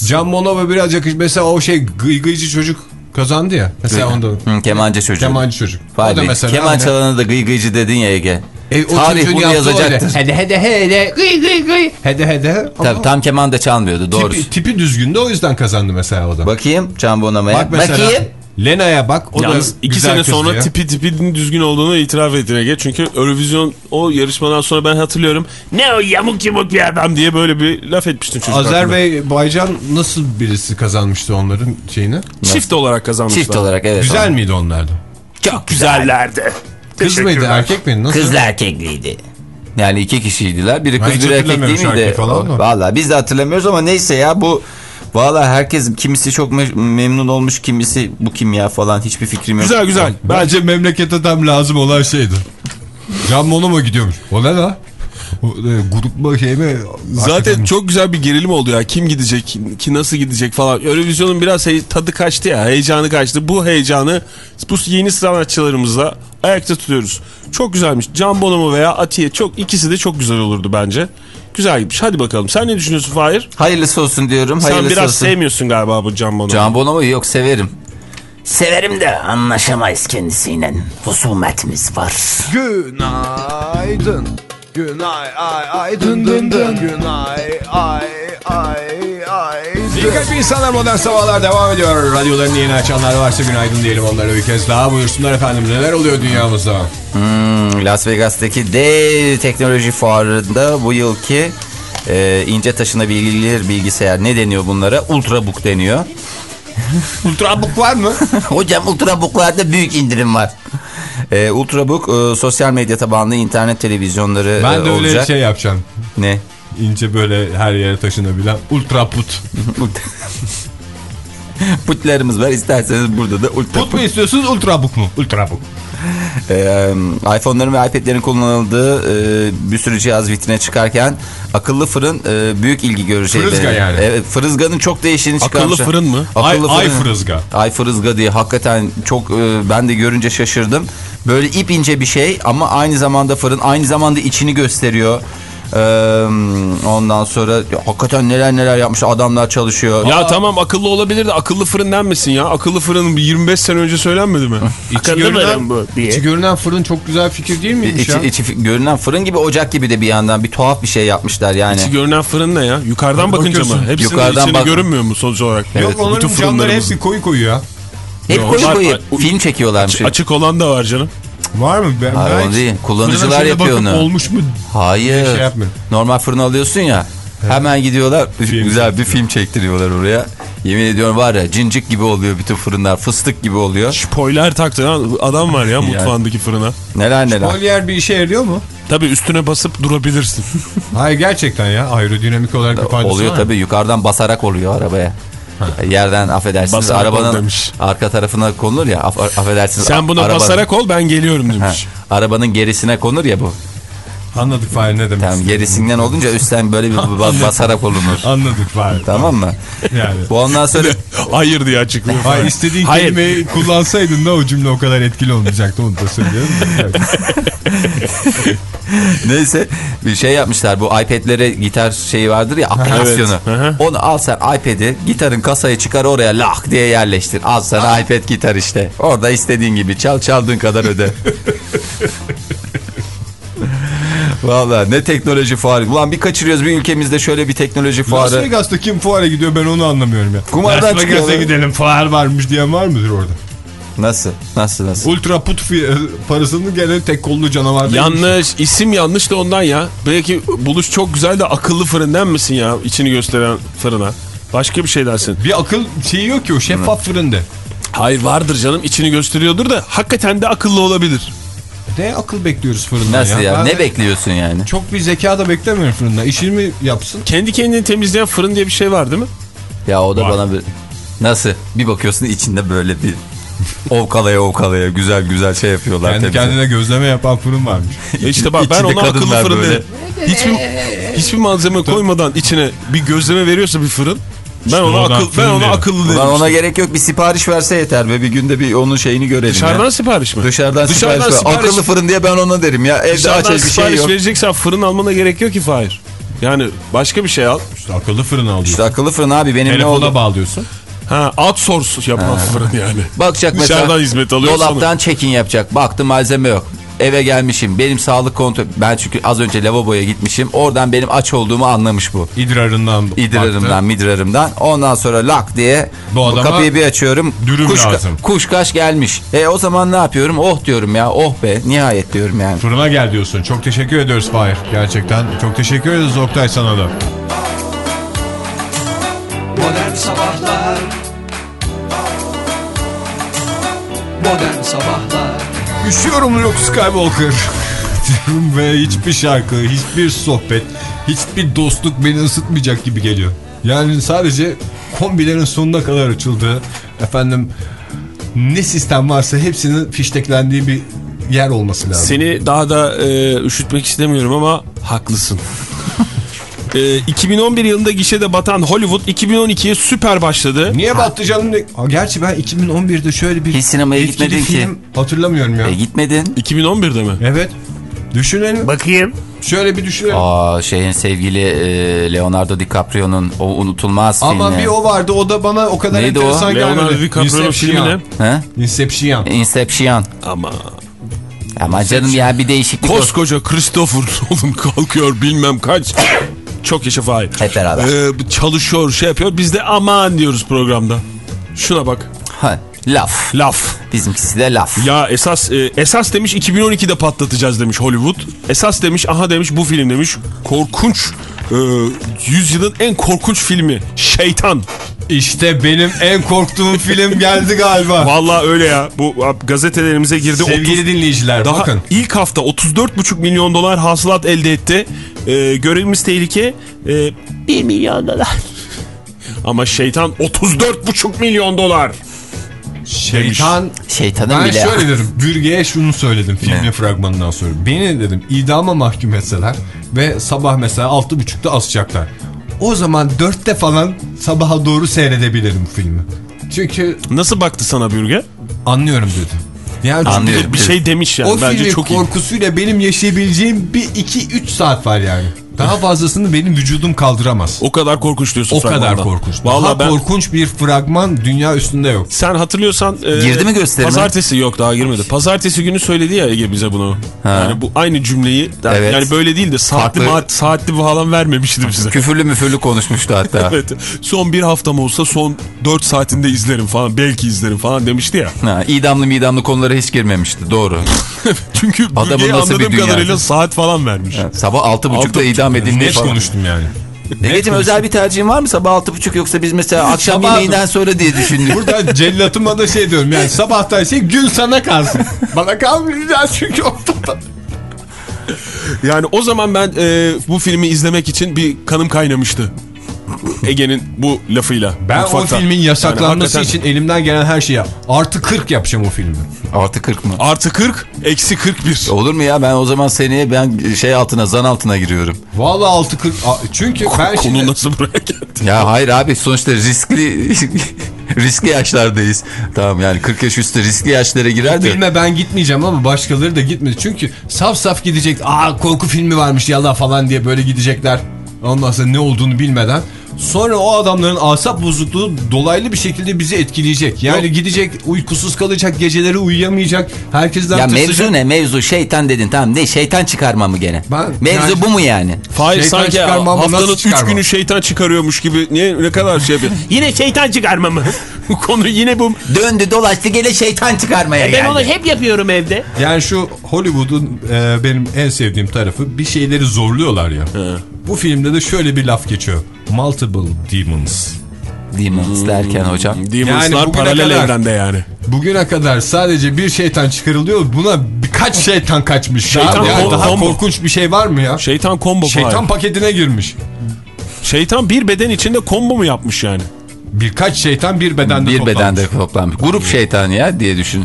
S2: Can Bonomo biraz yakış. Mesela o şey gıygıycı çocuk kazandı ya. Mesela onda
S3: Hı, kemancı çocuğu.
S2: kemancı çocuk.
S3: Vay
S2: o da mesela
S3: keman
S2: hani-
S3: çalanı da gıy gıycı dedin ya Ege.
S2: E, o
S3: Tarih bunu yazacaktır.
S2: Hede hede hede gıy gıy gıy. Hede hede.
S3: Tabii tam keman da çalmıyordu doğru.
S2: tipi, tipi düzgündü o yüzden kazandı mesela o da.
S3: Bakayım Can Bonomo'ya.
S2: Bak mesela
S3: Bakayım.
S2: Lena'ya bak. O
S4: Yalnız
S2: da
S4: iki sene
S2: kız
S4: sonra tipi tipinin düzgün olduğunu itiraf ettin Ege. Çünkü Eurovision o yarışmadan sonra ben hatırlıyorum. Ne o yamuk yamuk bir adam diye böyle bir laf etmiştin çocuk hakkında.
S2: Azerbaycan nasıl birisi kazanmıştı onların şeyini?
S4: Çift olarak kazanmışlar.
S3: Çift olarak evet.
S2: Güzel miydi onlarda?
S4: Çok güzellerdi.
S2: Kız mıydı erkek miydi? Nasıl?
S3: Kızla erkekliydi. Yani iki kişiydiler. Biri kız biri erkek değil miydi? Valla biz de hatırlamıyoruz ama neyse ya bu Valla herkes kimisi çok me- memnun olmuş kimisi bu kim ya falan hiçbir fikrim yok.
S4: Güzel güzel.
S2: Bence memlekete tam lazım olan şeydi. Can Bono mu gidiyormuş? O ne la? E, grup mu şey mi?
S4: Zaten
S2: Hakikaten-
S4: çok güzel bir gerilim oldu ya. Kim gidecek, ki nasıl gidecek falan. Eurovision'un biraz hey- tadı kaçtı ya. Heyecanı kaçtı. Bu heyecanı bu yeni sanatçılarımızla ayakta tutuyoruz. Çok güzelmiş. Can Bonomo veya Atiye çok ikisi de çok güzel olurdu bence. Güzel gitmiş. Hadi bakalım. Sen ne düşünüyorsun Fahir?
S3: Hayırlısı olsun diyorum.
S4: Sen
S3: Hayırlısı
S4: biraz
S3: olsun.
S4: sevmiyorsun galiba bu Can Bonomo.
S3: Can Bonomo'yu yok severim. Severim de anlaşamayız kendisiyle. Husumetimiz var.
S2: Günaydın. Günay ay ay dın dın dın. Günay ay ay ay. Dikkatli insanlar modern sabahlar devam ediyor. Radyolarını yeni açanlar varsa günaydın diyelim onlara bir kez daha. Buyursunlar efendim neler oluyor dünyamızda?
S3: Hmm, Las Vegas'taki dev teknoloji fuarında bu yılki e, ince taşınabilir bilgisayar ne deniyor bunlara? Ultrabook deniyor.
S2: Ultrabook var mı?
S3: Hocam Ultrabook'larda büyük indirim var. Ee, Ultrabook e, sosyal medya tabanlı internet televizyonları
S2: Ben
S3: e,
S2: de öyle
S3: olacak.
S2: şey yapacağım.
S3: Ne?
S2: İnce böyle her yere taşınabilen ultra put.
S3: Putlarımız var isterseniz burada da Ultra
S2: Put mu istiyorsunuz ultrabook mu? Ultrabook.
S3: Ee, iPhone'ların ve iPad'lerin kullanıldığı e, bir sürü cihaz vitrine çıkarken akıllı fırın e, büyük ilgi görecek.
S2: Fırızga yani.
S3: Evet, fırızganın çok değişini
S4: Akıllı
S3: çıkarmışlar.
S4: fırın mı?
S3: Akıllı
S2: Ay, ay
S3: fırın.
S2: fırızga.
S3: Ay fırızga diye hakikaten çok e, ben de görünce şaşırdım. Böyle ip ince bir şey ama aynı zamanda fırın aynı zamanda içini gösteriyor. Ee, ondan sonra ya, hakikaten neler neler yapmış adamlar çalışıyor.
S4: Ya tamam akıllı olabilir de akıllı fırın denmesin ya. Akıllı fırın 25 sene önce söylenmedi mi? akıllı fırın bu diye.
S2: İçi görünen fırın çok güzel fikir değil miymiş
S3: İçi,
S2: ya?
S3: içi görünen fırın gibi ocak gibi de bir yandan bir tuhaf bir şey yapmışlar yani.
S4: İçi görünen fırın ne ya? Yukarıdan bakınca mı? Hepsinin
S3: Yukarıdan
S4: içini
S3: bak-
S4: görünmüyor mu sonuç olarak?
S2: Yok
S3: Evet,
S2: onların
S4: bütün
S2: camları hepsi koyu koyu ya.
S3: Hep
S4: Yok,
S3: koyu
S4: var-
S3: koyu film çekiyorlarmış.
S4: Açık olan da var canım.
S2: Var mı? Ben,
S3: Hayır,
S2: ben
S3: onu değil. Kullanıcılar yapıyor onu.
S2: Olmuş mu?
S3: Hayır.
S2: şey.
S3: Normal fırını alıyorsun ya. Hemen gidiyorlar. güzel bir film çektiriyorlar oraya. Yemin ediyorum var ya cincik gibi oluyor bütün fırınlar. Fıstık gibi oluyor.
S4: Spoiler taktıran adam var ya mutfağındaki fırına.
S3: Neler neler.
S2: Polyer bir işe yarıyor mu?
S4: Tabii üstüne basıp durabilirsin.
S2: Hayır gerçekten ya. Aerodinamik olarak bir faydası
S3: Oluyor tabii yukarıdan basarak oluyor arabaya. Yerden affedersiniz
S4: Basarak
S3: arabanın
S4: demiş.
S3: arka tarafına konulur ya aff- affedersiniz.
S4: Sen buna
S3: arabanın-
S4: basarak ol ben geliyorum
S3: Ha,
S4: demiş.
S3: arabanın gerisine konur ya bu.
S2: Anladık Fahir ne demek
S3: Tamam gerisinden olunca üstten böyle bir ba- basarak olunur.
S2: Anladık Fahir.
S3: tamam mı?
S2: Yani.
S3: Bu ondan sonra
S4: Hayır diye açıklıyor.
S2: Hayır istediğin
S4: Hayır.
S2: kelimeyi kullansaydın da o cümle o kadar etkili olmayacaktı onu da söylüyorum.
S3: Neyse bir şey yapmışlar bu iPad'lere gitar şeyi vardır ya aplikasyonu.
S4: Evet.
S3: Onu al sen iPad'i gitarın kasayı çıkar oraya lak diye yerleştir. Al sana iPad gitar işte. Orada istediğin gibi çal çaldığın kadar öde. Valla ne teknoloji fuarı. Ulan bir kaçırıyoruz bir ülkemizde şöyle bir teknoloji
S2: Las
S3: fuarı.
S2: Vegas'ta kim fuara gidiyor ben onu anlamıyorum ya.
S3: Kumardan
S2: Las Vegas'a gidelim fuar varmış diyen var mıdır orada?
S3: Nasıl? Nasıl nasıl?
S2: Ultra put parasını gene tek kollu canavar
S4: Yanlış. isim yanlış da ondan ya. Belki buluş çok güzel de akıllı fırın denmesin ya. içini gösteren fırına. Başka bir şey dersin.
S2: Bir akıl şeyi yok ki o şeffaf fırında.
S4: Hayır vardır canım içini gösteriyordur da hakikaten de akıllı olabilir.
S2: Ne akıl bekliyoruz fırından
S3: Nasıl ya?
S2: Ben
S3: Ne bekliyorsun yani?
S2: Çok bir zeka da beklemiyorum fırından. İşini yapsın.
S4: Kendi kendini temizleyen fırın diye bir şey var değil mi?
S3: Ya o da
S2: Var.
S3: bana bir... Nasıl? Bir bakıyorsun içinde böyle bir ovkalaya ovkalaya güzel güzel şey yapıyorlar.
S2: Kendi
S3: tabii.
S2: kendine gözleme yapan fırın varmış.
S4: E işte bak ben ona akıllı fırın
S3: böyle.
S4: dedim. Hiçbir, hiçbir malzeme koymadan içine bir gözleme veriyorsa bir fırın ben ona
S2: oradan
S4: akıl ben ona akıllı dedim.
S3: Ona
S4: işte.
S3: gerek yok bir sipariş verse yeter ve bir günde bir onun şeyini görelim
S4: Dışarıdan
S3: ya.
S4: sipariş mi?
S3: Dışarıdan,
S4: Dışarıdan
S3: sipariş,
S4: sipariş-
S3: Akıllı fırın diye ben ona derim ya. Evde
S4: Dışarıdan
S3: aç bir şey
S4: sipariş
S3: yok.
S4: vereceksen fırın almana gerek yok ki Fahir. Yani başka bir şey al.
S2: İşte akıllı fırın alıyorsun.
S3: İşte akıllı fırın abi benim ne
S2: Telefona
S3: oldu?
S2: bağlıyorsun.
S4: Ha outsource yapan fırın yani.
S3: Bakacak mesela
S4: Dışarıdan hizmet alıyor
S3: dolaptan check-in yapacak. Baktı malzeme yok. Eve gelmişim. Benim sağlık kontrol... Ben çünkü az önce lavaboya gitmişim. Oradan benim aç olduğumu anlamış bu.
S2: İdrarından
S3: İdrarımdan,
S2: baktı.
S3: midrarımdan. Ondan sonra lak diye
S2: Bu adama
S3: kapıyı bir açıyorum.
S2: dürüm
S3: kuş,
S2: lazım.
S3: Kuşkaş gelmiş. E o zaman ne yapıyorum? Oh diyorum ya. Oh be. Nihayet diyorum yani.
S2: Fırına gel diyorsun. Çok teşekkür ediyoruz Fahir. Gerçekten çok teşekkür ederiz Oktay sana da.
S5: Modern Sabahlar Modern Sabahlar
S2: Üşüyorum Luke Skywalker. Diyorum ve hiçbir şarkı, hiçbir sohbet, hiçbir dostluk beni ısıtmayacak gibi geliyor. Yani sadece kombilerin sonuna kadar açıldığı, efendim ne sistem varsa hepsinin fişteklendiği bir yer olması lazım.
S4: Seni daha da e, üşütmek istemiyorum ama haklısın. E, 2011 yılında gişede batan Hollywood 2012'ye süper başladı.
S2: Niye battı canım? Aa, Gerçi ben 2011'de şöyle bir
S3: Hiç sinemaya gitmedin ki.
S2: film hatırlamıyorum ya.
S3: E gitmedin.
S4: 2011'de mi?
S2: Evet. Düşünelim.
S4: Bakayım.
S2: Şöyle bir düşünelim.
S3: Aa şeyin sevgili e, Leonardo DiCaprio'nun o unutulmaz
S2: Ama
S3: filmi.
S2: bir o vardı o da bana o kadar
S3: Neydi o?
S2: enteresan
S4: Leonardo
S2: gelmedi.
S4: DiCaprio'nun filmi ne?
S3: He?
S2: Inception.
S3: Inception.
S4: Ama
S3: Ama canım ya bir değişiklik
S4: koskoca Christopher Nolan kalkıyor bilmem kaç. Çok yaşa Fahir.
S3: Hep beraber.
S4: Ee, çalışıyor şey yapıyor biz de aman diyoruz programda. Şuna bak
S3: Ha, laf.
S4: laf.
S3: Bizimkisi de laf.
S4: Ya esas e, esas demiş 2012'de patlatacağız demiş Hollywood. Esas demiş aha demiş bu film demiş korkunç e, yüzyılın en korkunç filmi Şeytan
S2: İşte benim en korktuğum film geldi galiba.
S4: Vallahi öyle ya. Bu gazetelerimize girdi.
S2: Sevgili
S4: 30
S2: dinleyiciler
S4: Daha
S2: bakın.
S4: ilk hafta 34,5 milyon dolar hasılat elde etti. Ee, görevimiz tehlike. Ee, 1 milyon dolar. Ama şeytan 34,5 milyon dolar.
S2: Şeytan
S3: Şeytanın
S2: ben
S3: bile.
S2: şöyle dedim. Bürge'ye şunu söyledim filmin fragmanından sonra. Beni dedim idama mahkum etseler ve sabah mesela 6.30'da asacaklar. O zaman 4'te falan sabaha doğru seyredebilirim bu filmi. Çünkü
S4: Nasıl baktı sana Bürge?
S2: anlıyorum dedi. Yani
S3: Anlıyorum.
S4: Bir şey demiş yani.
S2: O
S4: Bence
S2: filmin
S4: çok iyi.
S2: korkusuyla benim yaşayabileceğim bir 2-3 saat var yani. Daha fazlasını benim vücudum kaldıramaz.
S4: O kadar korkunç diyorsun
S2: O kadar
S4: fragmanda.
S2: korkunç.
S4: Vallahi
S2: Daha
S4: ben
S2: korkunç bir fragman dünya üstünde yok.
S4: sen hatırlıyorsan e,
S3: Girdi mi gösterime?
S4: Pazartesi yok daha girmedi. Pazartesi günü söyledi ya Ege bize bunu. Yani bu aynı cümleyi
S3: Evet.
S4: yani böyle değil de saatli
S3: Farklı-
S4: ma- saatli falan vermemişti bize.
S3: Küfürlü müfürlü konuşmuştu hatta.
S4: evet. Son bir haftam olsa son 4 saatinde izlerim falan. Belki izlerim falan demişti ya.
S3: Ha, idamlı midamlı konulara hiç girmemişti. Doğru.
S4: Çünkü
S3: Adamın bir
S4: anladığım kadarıyla saat falan vermiş.
S3: Sabah altı buçukta İdam edildi
S2: Net
S3: falan.
S2: konuştum yani.
S3: Egeciğim özel bir tercihin var mı sabah altı buçuk yoksa biz mesela akşam
S2: Sabah-
S3: yemeğinden sonra diye düşündük.
S2: Burada cellatıma da şey diyorum yani sabahtan şey gül sana kalsın. Bana kalmayacağız çünkü ortada.
S4: Yani o zaman ben e, bu filmi izlemek için bir kanım kaynamıştı. Ege'nin bu lafıyla.
S2: Ben
S4: mutfakta.
S2: o filmin yasaklanması
S4: Yani hakikaten
S2: için elimden gelen her şeyi yap. Artı 40 yapacağım o filmi.
S3: Artı 40 mı?
S4: Artı 40, eksi 41.
S3: Olur mu ya ben o zaman seneye ben şey altına zan altına giriyorum.
S2: Vallahi altı 40. A- Çünkü ben
S4: Konu
S2: şimdi...
S4: nasıl buraya geldi?
S3: Ya hayır abi sonuçta riskli riskli yaşlardayız. Tamam yani 40 yaş üstü riskli yaşlara girer de.
S2: Filme ben gitmeyeceğim ama başkaları da gitmedi. Çünkü saf saf gidecek. Aa korku filmi varmış yallah falan diye böyle gidecekler. Ondan sonra ne olduğunu bilmeden. Sonra o adamların asap bozukluğu dolaylı bir şekilde bizi etkileyecek. Yani gidecek uykusuz kalacak geceleri uyuyamayacak. Herkesten
S3: Ya
S2: tırsacak.
S3: mevzu ne? Mevzu şeytan dedin tamam ne şeytan çıkarma mı gene?
S2: Ben-
S3: mevzu
S2: yani-
S3: bu mu yani?
S4: Fahir
S2: Şeytan
S4: sanki haftanın
S2: nasıl
S4: 3
S2: çıkarma?
S4: günü şeytan çıkarıyormuş gibi niye ne kadar şey yapıyor. yine şeytan çıkarma mı? Konu yine bu.
S3: Döndü dolaştı gene şeytan çıkarmaya
S4: Ben
S3: geldi.
S4: onu hep yapıyorum evde.
S2: Yani şu Hollywood'un e, benim en sevdiğim tarafı bir şeyleri zorluyorlar ya. Bu filmde de şöyle bir laf geçiyor. Multiple demons.
S3: Demons derken hocam.
S4: Demonslar
S2: Yani
S4: paralel
S2: kadar-
S4: evrende yani.
S2: Bugüne kadar sadece bir şeytan çıkarılıyor. Buna birkaç şeytan kaçmış.
S4: Şeytan
S2: ya. Yani daha
S4: combo.
S2: korkunç bir şey var mı ya?
S4: Şeytan combo
S2: Şeytan
S4: Fahir.
S2: paketine girmiş.
S4: Şeytan bir beden içinde combo mu yapmış yani?
S2: Birkaç şeytan bir bedende
S3: Bir
S2: toplanmış.
S3: bedende toplanmış. Grup şeytan ya diye düşün.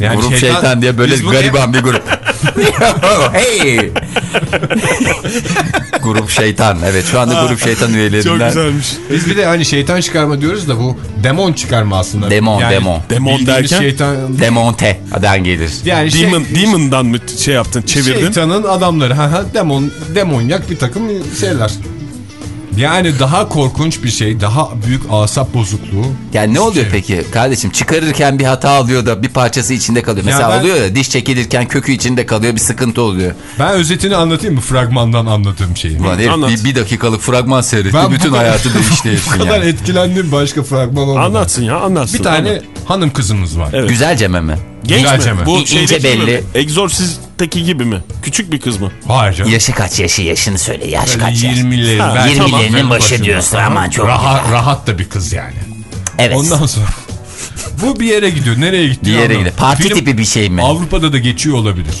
S2: Yani
S3: grup şeytan, diye böyle gariban bir grup. hey! grup şeytan. Evet şu anda grup şeytan
S4: Çok
S3: üyelerinden.
S4: güzelmiş.
S2: Biz bir de hani şeytan çıkarma diyoruz da bu demon çıkarma aslında.
S3: Demon, demon.
S4: Demon
S2: bildiğimiz
S4: derken?
S2: Şeytan,
S3: Demonte'den gelir.
S2: yani şey-
S4: Demon, Demon'dan mı şey yaptın çevirdin?
S2: Şeytanın adamları. Ha ha demon, demonyak bir takım şeyler. Yani daha korkunç bir şey, daha büyük asap bozukluğu.
S3: Yani ne oluyor
S2: Şey.
S3: peki kardeşim çıkarırken bir hata oluyor da bir parçası içinde kalıyor. Mesela
S2: ben-
S3: oluyor ya diş çekilirken kökü içinde kalıyor bir sıkıntı oluyor.
S2: Ben özetini anlatayım mı fragmandan anladığım şeyi?
S3: Ulan herif
S4: anlat.
S3: bir, bir dakikalık fragman seyretti
S2: Ben bu
S3: bütün
S2: kadar-
S3: hayatı değişti
S2: Bu kadar
S3: yani.
S2: etkilendim başka fragman olmadan.
S4: Anlatsın ya anlatsın.
S2: Bir tane
S4: Anlat.
S2: hanım kızımız var.
S4: Evet.
S3: Güzelce mi?
S4: Genç
S2: Güzelce
S4: mi?
S2: mi?
S4: Bu
S3: İnce belli.
S4: mi? Exorcist'teki gibi mi? Küçük bir kız mı?
S2: Hayır canım.
S3: Yaşı kaç yaşı yaşını söyle yaş
S2: Böyle
S3: kaç yaş.
S2: 20'leri.
S4: Ha,
S2: belki
S3: 20'lerinin
S2: tamam,
S3: başı diyorsun, aman çok
S2: rahat,
S3: güzel.
S2: rahat da bir kız yani.
S3: Evet.
S2: Ondan sonra bu bir yere gidiyor. Nereye gidiyor?
S3: bir yere gidiyor. Parti
S2: Film
S3: tipi bir şey mi?
S2: Avrupa'da da geçiyor olabilir.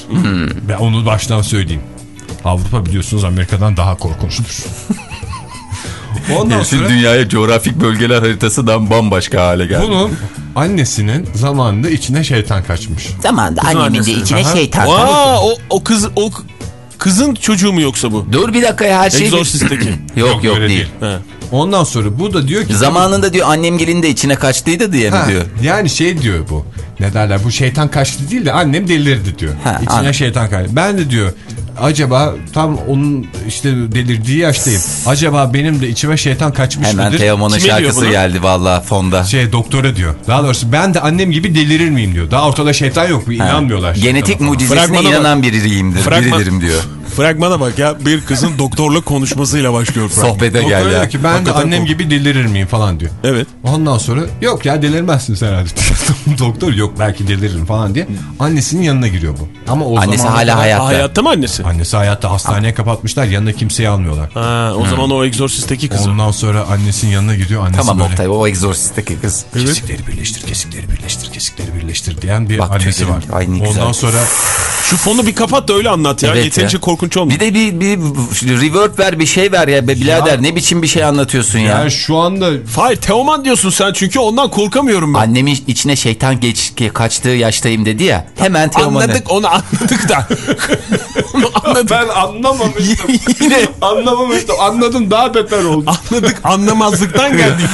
S2: Ben onu baştan söyleyeyim. Avrupa biliyorsunuz Amerika'dan daha korkunçtur. Ondan
S3: Herifin
S2: sonra
S3: dünyaya coğrafik bölgeler haritasından bambaşka hale geldi.
S2: bunun annesinin zamanında içine şeytan kaçmış.
S3: Zamanında annemin de içine
S2: Aha.
S3: şeytan.
S4: Aa o, o kız o kızın çocuğu mu yoksa bu?
S3: Dur bir dakika ya her şey...
S4: Exorcist'teki.
S3: Yok yok değil.
S4: He.
S2: Ondan sonra bu da diyor ki
S3: Zamanında diyor annem gelin de içine kaçtıydı diye mi
S2: Ha,
S3: diyor?
S2: Yani şey diyor bu. Ne derler bu şeytan kaçtı değil de annem delirdi diyor.
S3: Ha,
S2: İçine
S3: anladım.
S2: şeytan kaçtı. Ben de diyor acaba tam onun işte delirdiği yaştayım. Acaba benim de içime şeytan kaçmış
S3: Hemen
S2: mıdır?
S3: Teoman'ın
S4: Kime diyor
S3: şarkısı geldi vallahi fonda.
S2: Şey doktora diyor. Daha doğrusu ben de annem gibi delirir miyim diyor. Daha ortada şeytan yok.
S3: Ha.
S2: inanmıyorlar.
S3: Genetik mucizesine
S4: Fragmana bak.
S3: inanan biriyimdir,
S4: Fragman-
S3: biridirim diyor.
S4: Fragmana bak ya bir kızın doktorla konuşmasıyla başlıyor fragman.
S3: Sohbete gel ya.
S2: diyor ki ben de
S4: Hakikaten
S2: annem
S4: kork-
S2: gibi delirir miyim falan diyor.
S4: Evet.
S2: Ondan sonra yok ya delirmezsiniz herhalde. Doktor yok belki deliririm falan diye. Annesinin yanına giriyor bu. Ama o
S3: Annesi
S2: zamana
S3: hala hayatta.
S4: Hayatta mı annesi?
S2: Annesi hayatta hastaneye kapatmışlar yanına kimseyi almıyorlar.
S4: Ha, o zaman o egzorsisteki kızı.
S2: Ondan sonra annesinin yanına gidiyor. Annesi
S3: Tamam
S2: böyle
S3: Oktay o egzorsisteki kız.
S2: kesikleri birleştir, kesikleri birleştir, kesikleri birleştir diyen bir
S3: Bak,
S2: annesi var.
S3: Ay, ne güzel.
S2: Ondan sonra
S4: Şu fonu bir kapat da öyle anlat ya.
S3: Evet
S4: Yeterince
S3: ya.
S4: korkunç olmuyor.
S3: Bir de bir, bir reverb ver bir şey ver ya be birader ne biçim bir şey anlatıyorsun ya.
S2: yani şu anda
S4: Hayır Teoman diyorsun sen çünkü ondan korkamıyorum ben.
S3: Annemin içine şeytan geç kaçtığı yaştayım dedi ya. Hemen Teoman'ı.
S4: Anladık onu anladık da. onu anladık.
S2: ben anlamamıştım.
S4: Yine
S2: anlamamıştım. Anladım daha beter oldu.
S4: anladık anlamazlıktan geldik.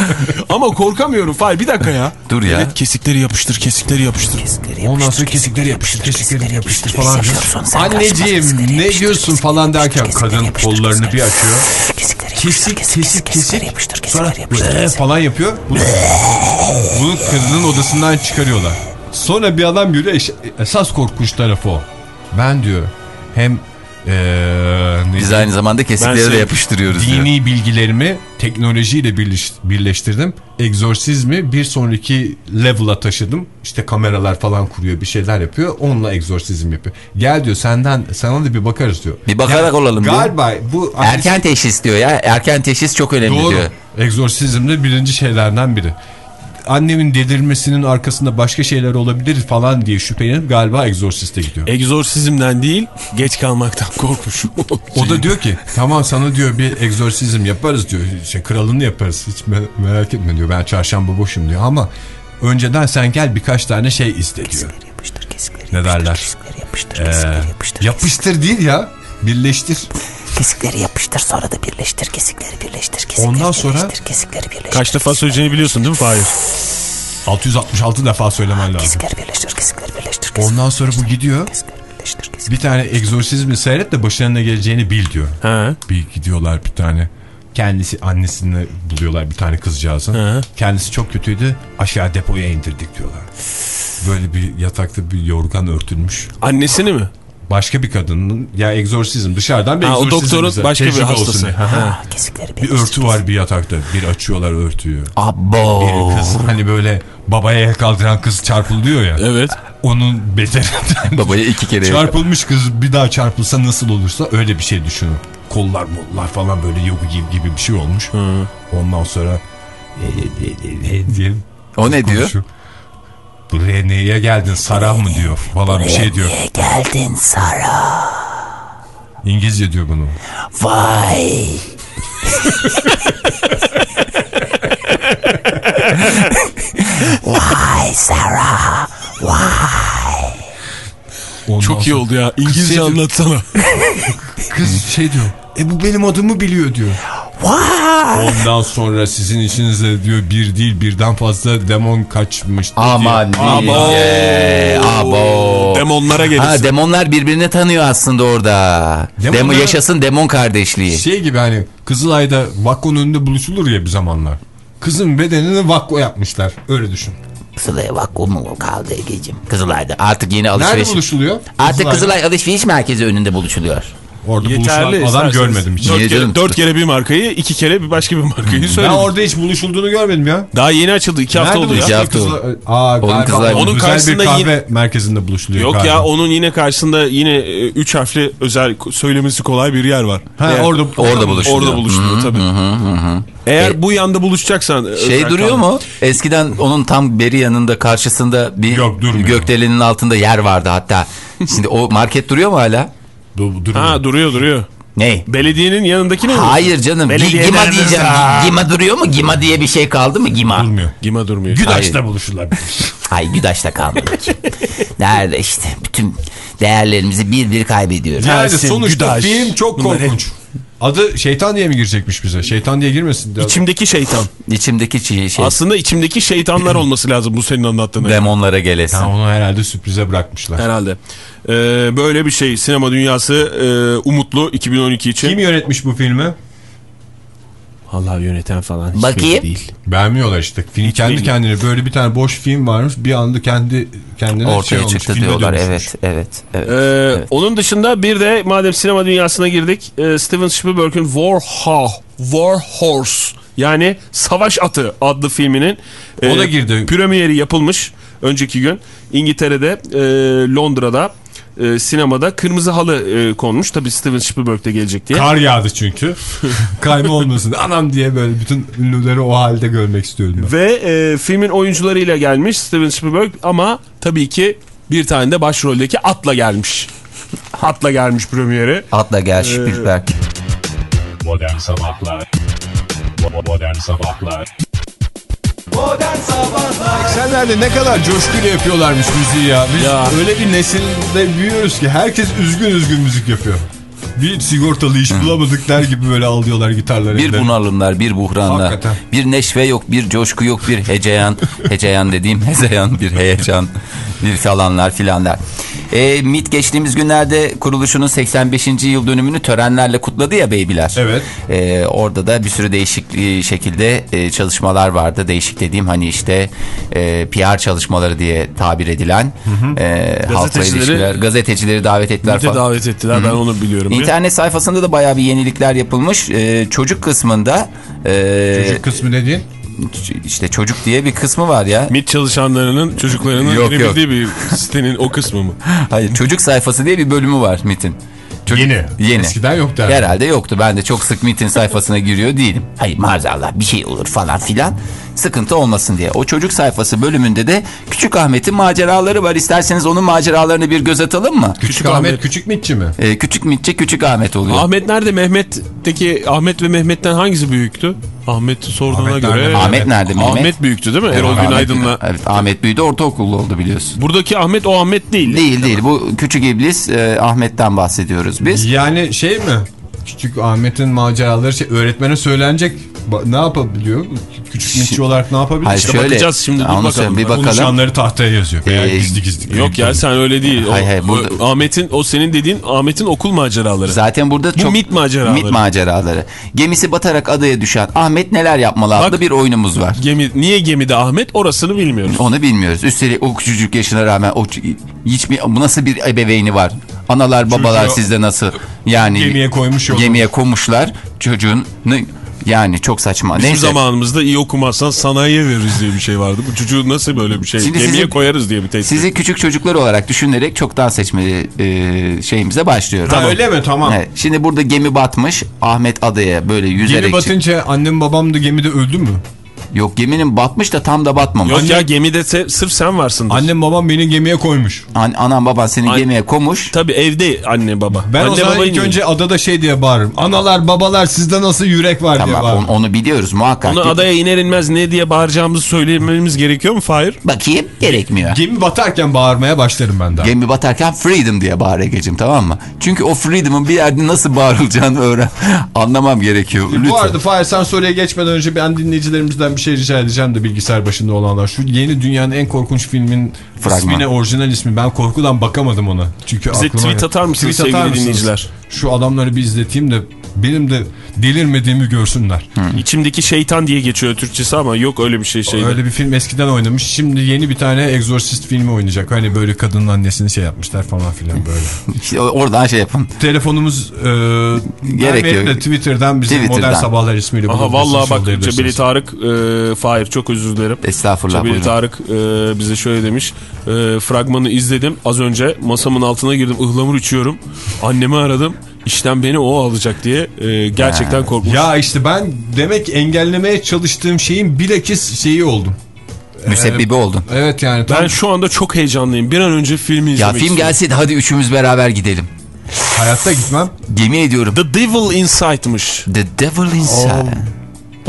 S4: Ama korkamıyorum Fahir bir dakika ya.
S3: Dur ya.
S4: Evet, kesikleri yapıştır kesikleri yapıştır.
S2: Ondan sonra kesikleri yapıştır, kesikleri yapıştır falan. Anneciğim ne diyorsun falan derken kadın kollarını bir açıyor. Kesik, kesik, kesik. Sonra falan yapıyor. Bunu, kadının odasından çıkarıyorlar. Sonra bir adam yürüyor. eş- Esas korkunç tarafı o. Ben diyor hem ee,
S3: Biz aynı zamanda kesikleri de
S4: seni
S3: yapıştırıyoruz diyor.
S2: Dini bilgilerimi teknolojiyle birleş- birleştirdim. Egzorsizmi bir sonraki level'a taşıdım. İşte kameralar falan kuruyor, bir şeyler yapıyor. Onunla egzorsizm yapıyor. Gel diyor senden sana da bir bakarız diyor.
S3: Bir bakarak olalım diyor.
S2: Galiba bu
S3: Erken teşhis diyor ya. Erken teşhis çok önemli
S2: Doğru.
S3: diyor.
S2: Egzorsizm de birinci şeylerden biri. Annemin delirmesinin arkasında başka şeyler olabilir falan diye şüphelenip galiba egzorsiste gidiyor.
S4: Egzorsizmden değil geç kalmaktan korkmuş.
S2: O da diyor ki tamam sana diyor bir egzorsizm yaparız diyor. Şey, kralını yaparız hiç me- merak etme diyor. Ben çarşamba boşum diyor ama önceden sen gel birkaç tane şey iste diyor. Ne derler? Ee, yapıştır değil ya. Birleştir.
S6: Kesikleri yapıştır sonra da birleştir kesikleri birleştir kesikleri
S2: Ondan sonra-
S6: birleştir kesikleri birleştir.
S4: Kaç defa söyleyeceğini biliyorsun değil mi Fahir?
S2: 666 defa söylemen lazım.
S6: Kesikleri birleştir kesikleri birleştir kesikleri
S2: Ondan sonra bu gidiyor.
S6: birleştir kesikleri.
S2: Bir tane egzorsizmi seyret de başına ne geleceğini bil diyor.
S4: Ha.
S2: Bir gidiyorlar bir tane. Kendisi annesini buluyorlar bir tane kızcağızın.
S4: Hı.
S2: Kendisi çok kötüydü. Aşağı depoya indirdik diyorlar. Böyle bir yatakta bir yorgan örtülmüş.
S4: Annesini mi?
S2: Başka bir kadının ya egzorsizm dışarıdan bir
S4: Ha, o
S2: egzorsizm
S4: doktorun
S2: bize,
S4: başka bir
S2: tecrübe olsun
S4: hastası.
S2: diye.
S4: Ha.
S6: Kesikleri
S2: Bir
S6: birleştir.
S2: örtü var bir yatakta. Bir açıyorlar örtüyü.
S3: Abo.
S2: Bir kız hani böyle babaya el kaldıran kız çarpılıyor ya.
S4: Evet.
S2: Onun beterinden
S3: Babaya iki kere.
S2: Çarpılmış kız bir daha çarpılsa nasıl olursa öyle bir şey düşünün. Kollar mollar falan böyle yogu gibi, gibi bir şey olmuş. Ondan sonra e, e, e,
S3: O ne diyor?
S2: Buraya neye geldin Sarah mı diyor falan bir şey diyor.
S6: Niye geldin Sara?
S2: İngilizce diyor bunu.
S6: Vay. Vay Sara.
S2: Ondan
S4: Çok iyi oldu ya. İngilizce
S2: Kız-
S4: anlatsana.
S2: Kız şey diyor. E bu benim adımı biliyor diyor. Ondan sonra sizin içinizde diyor bir değil birden fazla demon kaçmış.
S3: Aman
S2: Abo.
S3: diye. Abo.
S4: Demonlara
S3: Ha
S4: gelirsin.
S3: demonlar birbirini tanıyor aslında orada.
S2: Demonlar-
S3: Demo yaşasın demon kardeşliği.
S2: Şey gibi hani Kızılay'da Vakko'nun önünde buluşulur ya bir zamanlar. Kızın bedenini Vakko yapmışlar. Öyle düşün.
S6: Sıla'ya bak mu kaldı Ege'cim.
S3: Kızılay'da artık yeni
S2: Nerede
S3: alışveriş.
S2: buluşuluyor?
S3: Artık
S2: Kızılay'da.
S3: Kızılay alışveriş merkezi önünde buluşuluyor.
S2: Orada
S4: Yeterli.
S2: buluşulan adam
S4: isterseniz.
S2: görmedim hiç.
S4: Dört kere, dört kere bir markayı, iki kere bir başka bir markayı
S2: Ben
S4: söyledim.
S2: orada hiç buluşulduğunu görmedim ya.
S4: Daha yeni açıldı. iki hafta
S2: Nerede
S4: oldu ya.
S3: Hafta oldu.
S2: Aa,
S3: Onun
S2: o
S4: Onun
S2: güzel
S4: karşısında
S2: bir kahve
S4: yine-
S2: merkezinde buluşuluyor
S4: Yok
S2: galiba.
S4: ya onun yine karşısında yine e, üç harfli özel söylemesi kolay bir yer var.
S2: Ha,
S4: Eğer-
S2: orada,
S3: Orada buluşuluyor.
S4: Orada buluşuluyor tabii. Eğer bu yanda buluşacaksan e,
S3: Şey duruyor
S4: kal-
S3: mu? Eskiden onun tam beri yanında karşısında bir
S2: Yok,
S3: gökdelenin altında yer vardı hatta. Şimdi o market duruyor mu hala?
S2: Du- duruyor.
S4: Ha duruyor duruyor.
S3: Ne?
S4: Belediyenin yanındaki ne?
S3: Hayır canım. Gima diyeceğim. Gima duruyor mu? Gima diye bir şey kaldı mı? Gima.
S2: Durmuyor.
S4: Gima durmuyor.
S2: Güdaş'ta buluşurlar.
S3: Ay Güdaş'ta kalmadı ki. Nerede işte bütün değerlerimizi bir bir kaybediyoruz.
S2: Yani
S4: Gelsin,
S2: sonuçta
S4: Güdaş.
S2: film çok korkunç. Adı şeytan diye mi girecekmiş bize? Şeytan diye girmesin. diye.
S4: İçimdeki şeytan.
S3: İçimdeki şey, şey
S4: Aslında içimdeki şeytanlar olması lazım bu senin anlattığına.
S3: demonlara gelesin.
S2: Ha, onu herhalde sürprize bırakmışlar.
S4: Herhalde. Ee, böyle bir şey. Sinema dünyası e, umutlu 2012 için.
S2: Kim yönetmiş bu filmi?
S4: Allah yöneten falan hiç
S6: Bakayım.
S4: değil.
S2: Beğenmiyorlar işte. Film kendi kendine böyle bir tane boş film varmış. Bir anda kendi kendine şey
S3: Ortaya
S2: olmuş.
S3: çıktı diyorlar.
S2: dönüşmüş.
S3: Evet, evet, evet.
S4: Ee, Onun dışında bir de madem sinema dünyasına girdik e, Steven Spielberg'in War, ha, War Horse yani Savaş Atı adlı filminin e,
S2: O da girdi.
S4: premieri yapılmış önceki gün İngiltere'de e, Londra'da e, sinemada kırmızı halı e, konmuş. Tabii Steven Spielberg de gelecek diye.
S2: Kar yağdı çünkü. Kayma olmasın. Anam diye böyle bütün ünlüleri o halde görmek istiyorum ben.
S4: Ve e, filmin oyuncularıyla gelmiş Steven Spielberg ama tabii ki bir tane de başroldeki atla gelmiş. Atla gelmiş premieri.
S3: Atla gel Spielberg.
S1: Modern Sabahlar Modern Sabahlar
S2: Senlerde ne kadar coşkuyla yapıyorlarmış müziği ya. Biz
S4: Ya.
S2: öyle bir nesilde büyüyoruz ki herkes üzgün üzgün müzik yapıyor. Bir sigortalı iş bulamadık der gibi böyle alıyorlar gitarları.
S3: Bir bunalımlar, bir buhranlar,
S2: Hakikaten.
S3: bir neşve yok, bir coşku yok, bir heceyan, heceyan dediğim hezeyan, bir heyecan, bir falanlar filanlar. E, MIT geçtiğimiz günlerde kuruluşunun 85. yıl dönümünü törenlerle kutladı ya beybiler.
S2: Evet.
S3: E, orada da bir sürü değişik e, şekilde e, çalışmalar vardı. Değişik dediğim hani işte e, PR çalışmaları diye tabir edilen e, halkla
S4: Gazetecileri-
S3: ilişkiler, gazetecileri davet ettiler falan.
S4: davet ettiler ben onu biliyorum.
S3: İnternet sayfasında da bayağı bir yenilikler yapılmış. Ee, çocuk kısmında e,
S2: Çocuk kısmı ne diyeyim?
S3: İşte çocuk diye bir kısmı var ya.
S4: MIT çalışanlarının çocuklarının
S3: Yok,
S4: girebildiği bir sitenin o kısmı mı?
S3: Hayır çocuk sayfası diye bir bölümü var MIT'in. Çocuk-
S2: Yeni.
S3: Yeni.
S2: Eskiden yoktu herhalde.
S3: Herhalde yoktu. Ben de çok sık MIT'in sayfasına giriyor değilim. Hayır maazallah bir şey olur falan filan. Sıkıntı olmasın diye. O çocuk sayfası bölümünde de Küçük Ahmet'in maceraları var. İsterseniz onun maceralarını bir göz atalım mı?
S2: Küçük,
S4: Ahmet.
S2: Ahmet, Küçük Mitçi mi?
S3: Ee, küçük Mitçe Küçük Ahmet oluyor.
S4: Ahmet nerede? Mehmet'teki Ahmet ve Mehmet'ten hangisi büyüktü? Ahmet sorduğuna
S2: Ahmet
S4: göre.
S2: nerede?
S3: Ahmet nerede? Mehmet?
S4: Ahmet büyüktü değil mi? Erol
S3: Ahmet-
S4: Günaydın'la.
S3: Evet Ahmet büyüdü ortaokullu oldu biliyorsun.
S4: Buradaki Ahmet o Ahmet değil.
S3: Değil değil bu küçük iblis e, Ahmet'ten bahsediyoruz biz.
S2: Yani şey mi? Küçük Ahmet'in maceraları şey, öğretmene söylenecek. Ne yapabiliyor? Küçük Mitçi olarak ne yapabilir?
S3: Hayır
S2: İşte
S3: şöyle
S4: bakacağız şimdi, dur bakalım.
S3: bir bakalım.
S2: Konuşanları tahtaya yazıyor. Veya
S3: Ee,
S2: gizli gizli.
S4: Yok ya sen öyle değil. O,
S3: Hayır, hayır, burada-
S4: o Ahmet'in o senin dediğin Ahmet'in okul maceraları.
S3: Zaten burada çok
S4: MIT maceraları.
S3: MIT maceraları. Gemisi batarak adaya düşen Ahmet neler yapmalı adlı
S4: Bak.
S3: bir oyunumuz var.
S4: Gemi, niye gemide Ahmet orasını bilmiyoruz.
S3: Onu bilmiyoruz. Üstelik o küçücük yaşına rağmen o hiçbir bu nasıl bir ebeveyni var? Analar babalar
S2: Çocuğu
S3: sizde nasıl? Yani
S2: gemiye koymuş yolunu.
S3: Gemiye koymuşlar çocuğun yani çok saçma.
S4: Bizim
S3: Neyse.
S4: zamanımızda iyi okumazsan sanayiye veririz diye bir şey vardı. Bu çocuğu nasıl böyle bir şey?
S3: Şimdi
S4: Gemiye
S3: sizi-
S4: koyarız diye bir tehdit.
S3: Sizi küçük çocuklar olarak düşünerek çoktan seçmeli e, şeyimize başlıyoruz.
S2: Ha, öyle mi? Tamam.
S3: Evet, şimdi burada gemi batmış. Ahmet adaya böyle yüzerek
S2: Gemi batınca annem babam da gemide öldü mü?
S3: Yok geminin batmış da tam da batmamış.
S4: Yok ya gemide se- sırf sen varsın.
S2: Annem babam beni gemiye koymuş.
S3: An anam baban seni
S4: An-
S3: gemiye komuş.
S4: Tabii evde anne baba.
S2: Ben
S4: anne
S2: o zaman
S4: baba
S2: ilk önce adada şey diye bağırırım. Analar babalar sizde nasıl yürek var diye
S3: Tamam
S2: bağırırım.
S3: onu, onu biliyoruz muhakkak.
S4: Onu adaya iner inmez ne diye bağıracağımızı söylememiz gerekiyor mu Fahir?
S3: Bakayım gerekmiyor.
S2: Gemi batarken bağırmaya başlarım ben daha.
S3: Gemi batarken freedom diye bağır Ege'cim tamam mı? Çünkü o freedom'ın bir yerde nasıl bağırılacağını öğren. Anlamam gerekiyor. Lütfen.
S2: Bu arada Fahir sen soruya geçmeden önce ben dinleyicilerimizden bir şey rica edeceğim de bilgisayar başında olanlar. Şu yeni dünyanın en korkunç filmin
S3: Fragman.
S2: ismi ne orijinal ismi ben korkudan bakamadım ona. Çünkü
S4: Bize
S2: aklıma-
S4: tweet atar mısınız
S2: Tweet atar
S4: sevgili
S2: mısınız?
S4: dinleyiciler?
S2: Şu adamları bir izleteyim de benim de delirmediğimi görsünler.
S4: İçimdeki şeytan diye geçiyor Türkçesi ama yok öyle bir şey şeyde.
S2: Öyle bir film eskiden oynamış. Şimdi yeni bir tane Exorcist filmi oynayacak. Hani böyle kadının annesini şey yapmışlar falan filan böyle.
S3: İşte oradan şey yapın.
S2: Telefonumuz e,
S3: Gerek yok.
S2: Twitter'dan bizim
S3: Twitter'dan.
S2: Modern Sabahlar ismiyle
S4: Aha vallahi bak. Cebeli Tarık e, Fahir çok özür dilerim.
S3: Estağfurullah
S4: Cebeli. Tarık e, bize şöyle demiş. E, fragmanı izledim. Az önce masamın altına girdim. ıhlamur içiyorum. Annemi aradım. İşten beni o alacak diye e, gerçekten korkmuş.
S2: Ya işte ben demek engellemeye çalıştığım şeyin bilakis şeyi oldum.
S3: Müsebbibi oldun.
S2: Evet yani tam
S4: Ben şu anda çok heyecanlıyım. Bir an önce filmi
S3: Ya
S4: izlemek
S3: film
S4: istiyorum.
S3: gelseydi hadi üçümüz beraber gidelim.
S2: hayatta gitmem
S3: Yemin ediyorum.
S4: The Devil Inside'mış.
S3: The Devil Inside.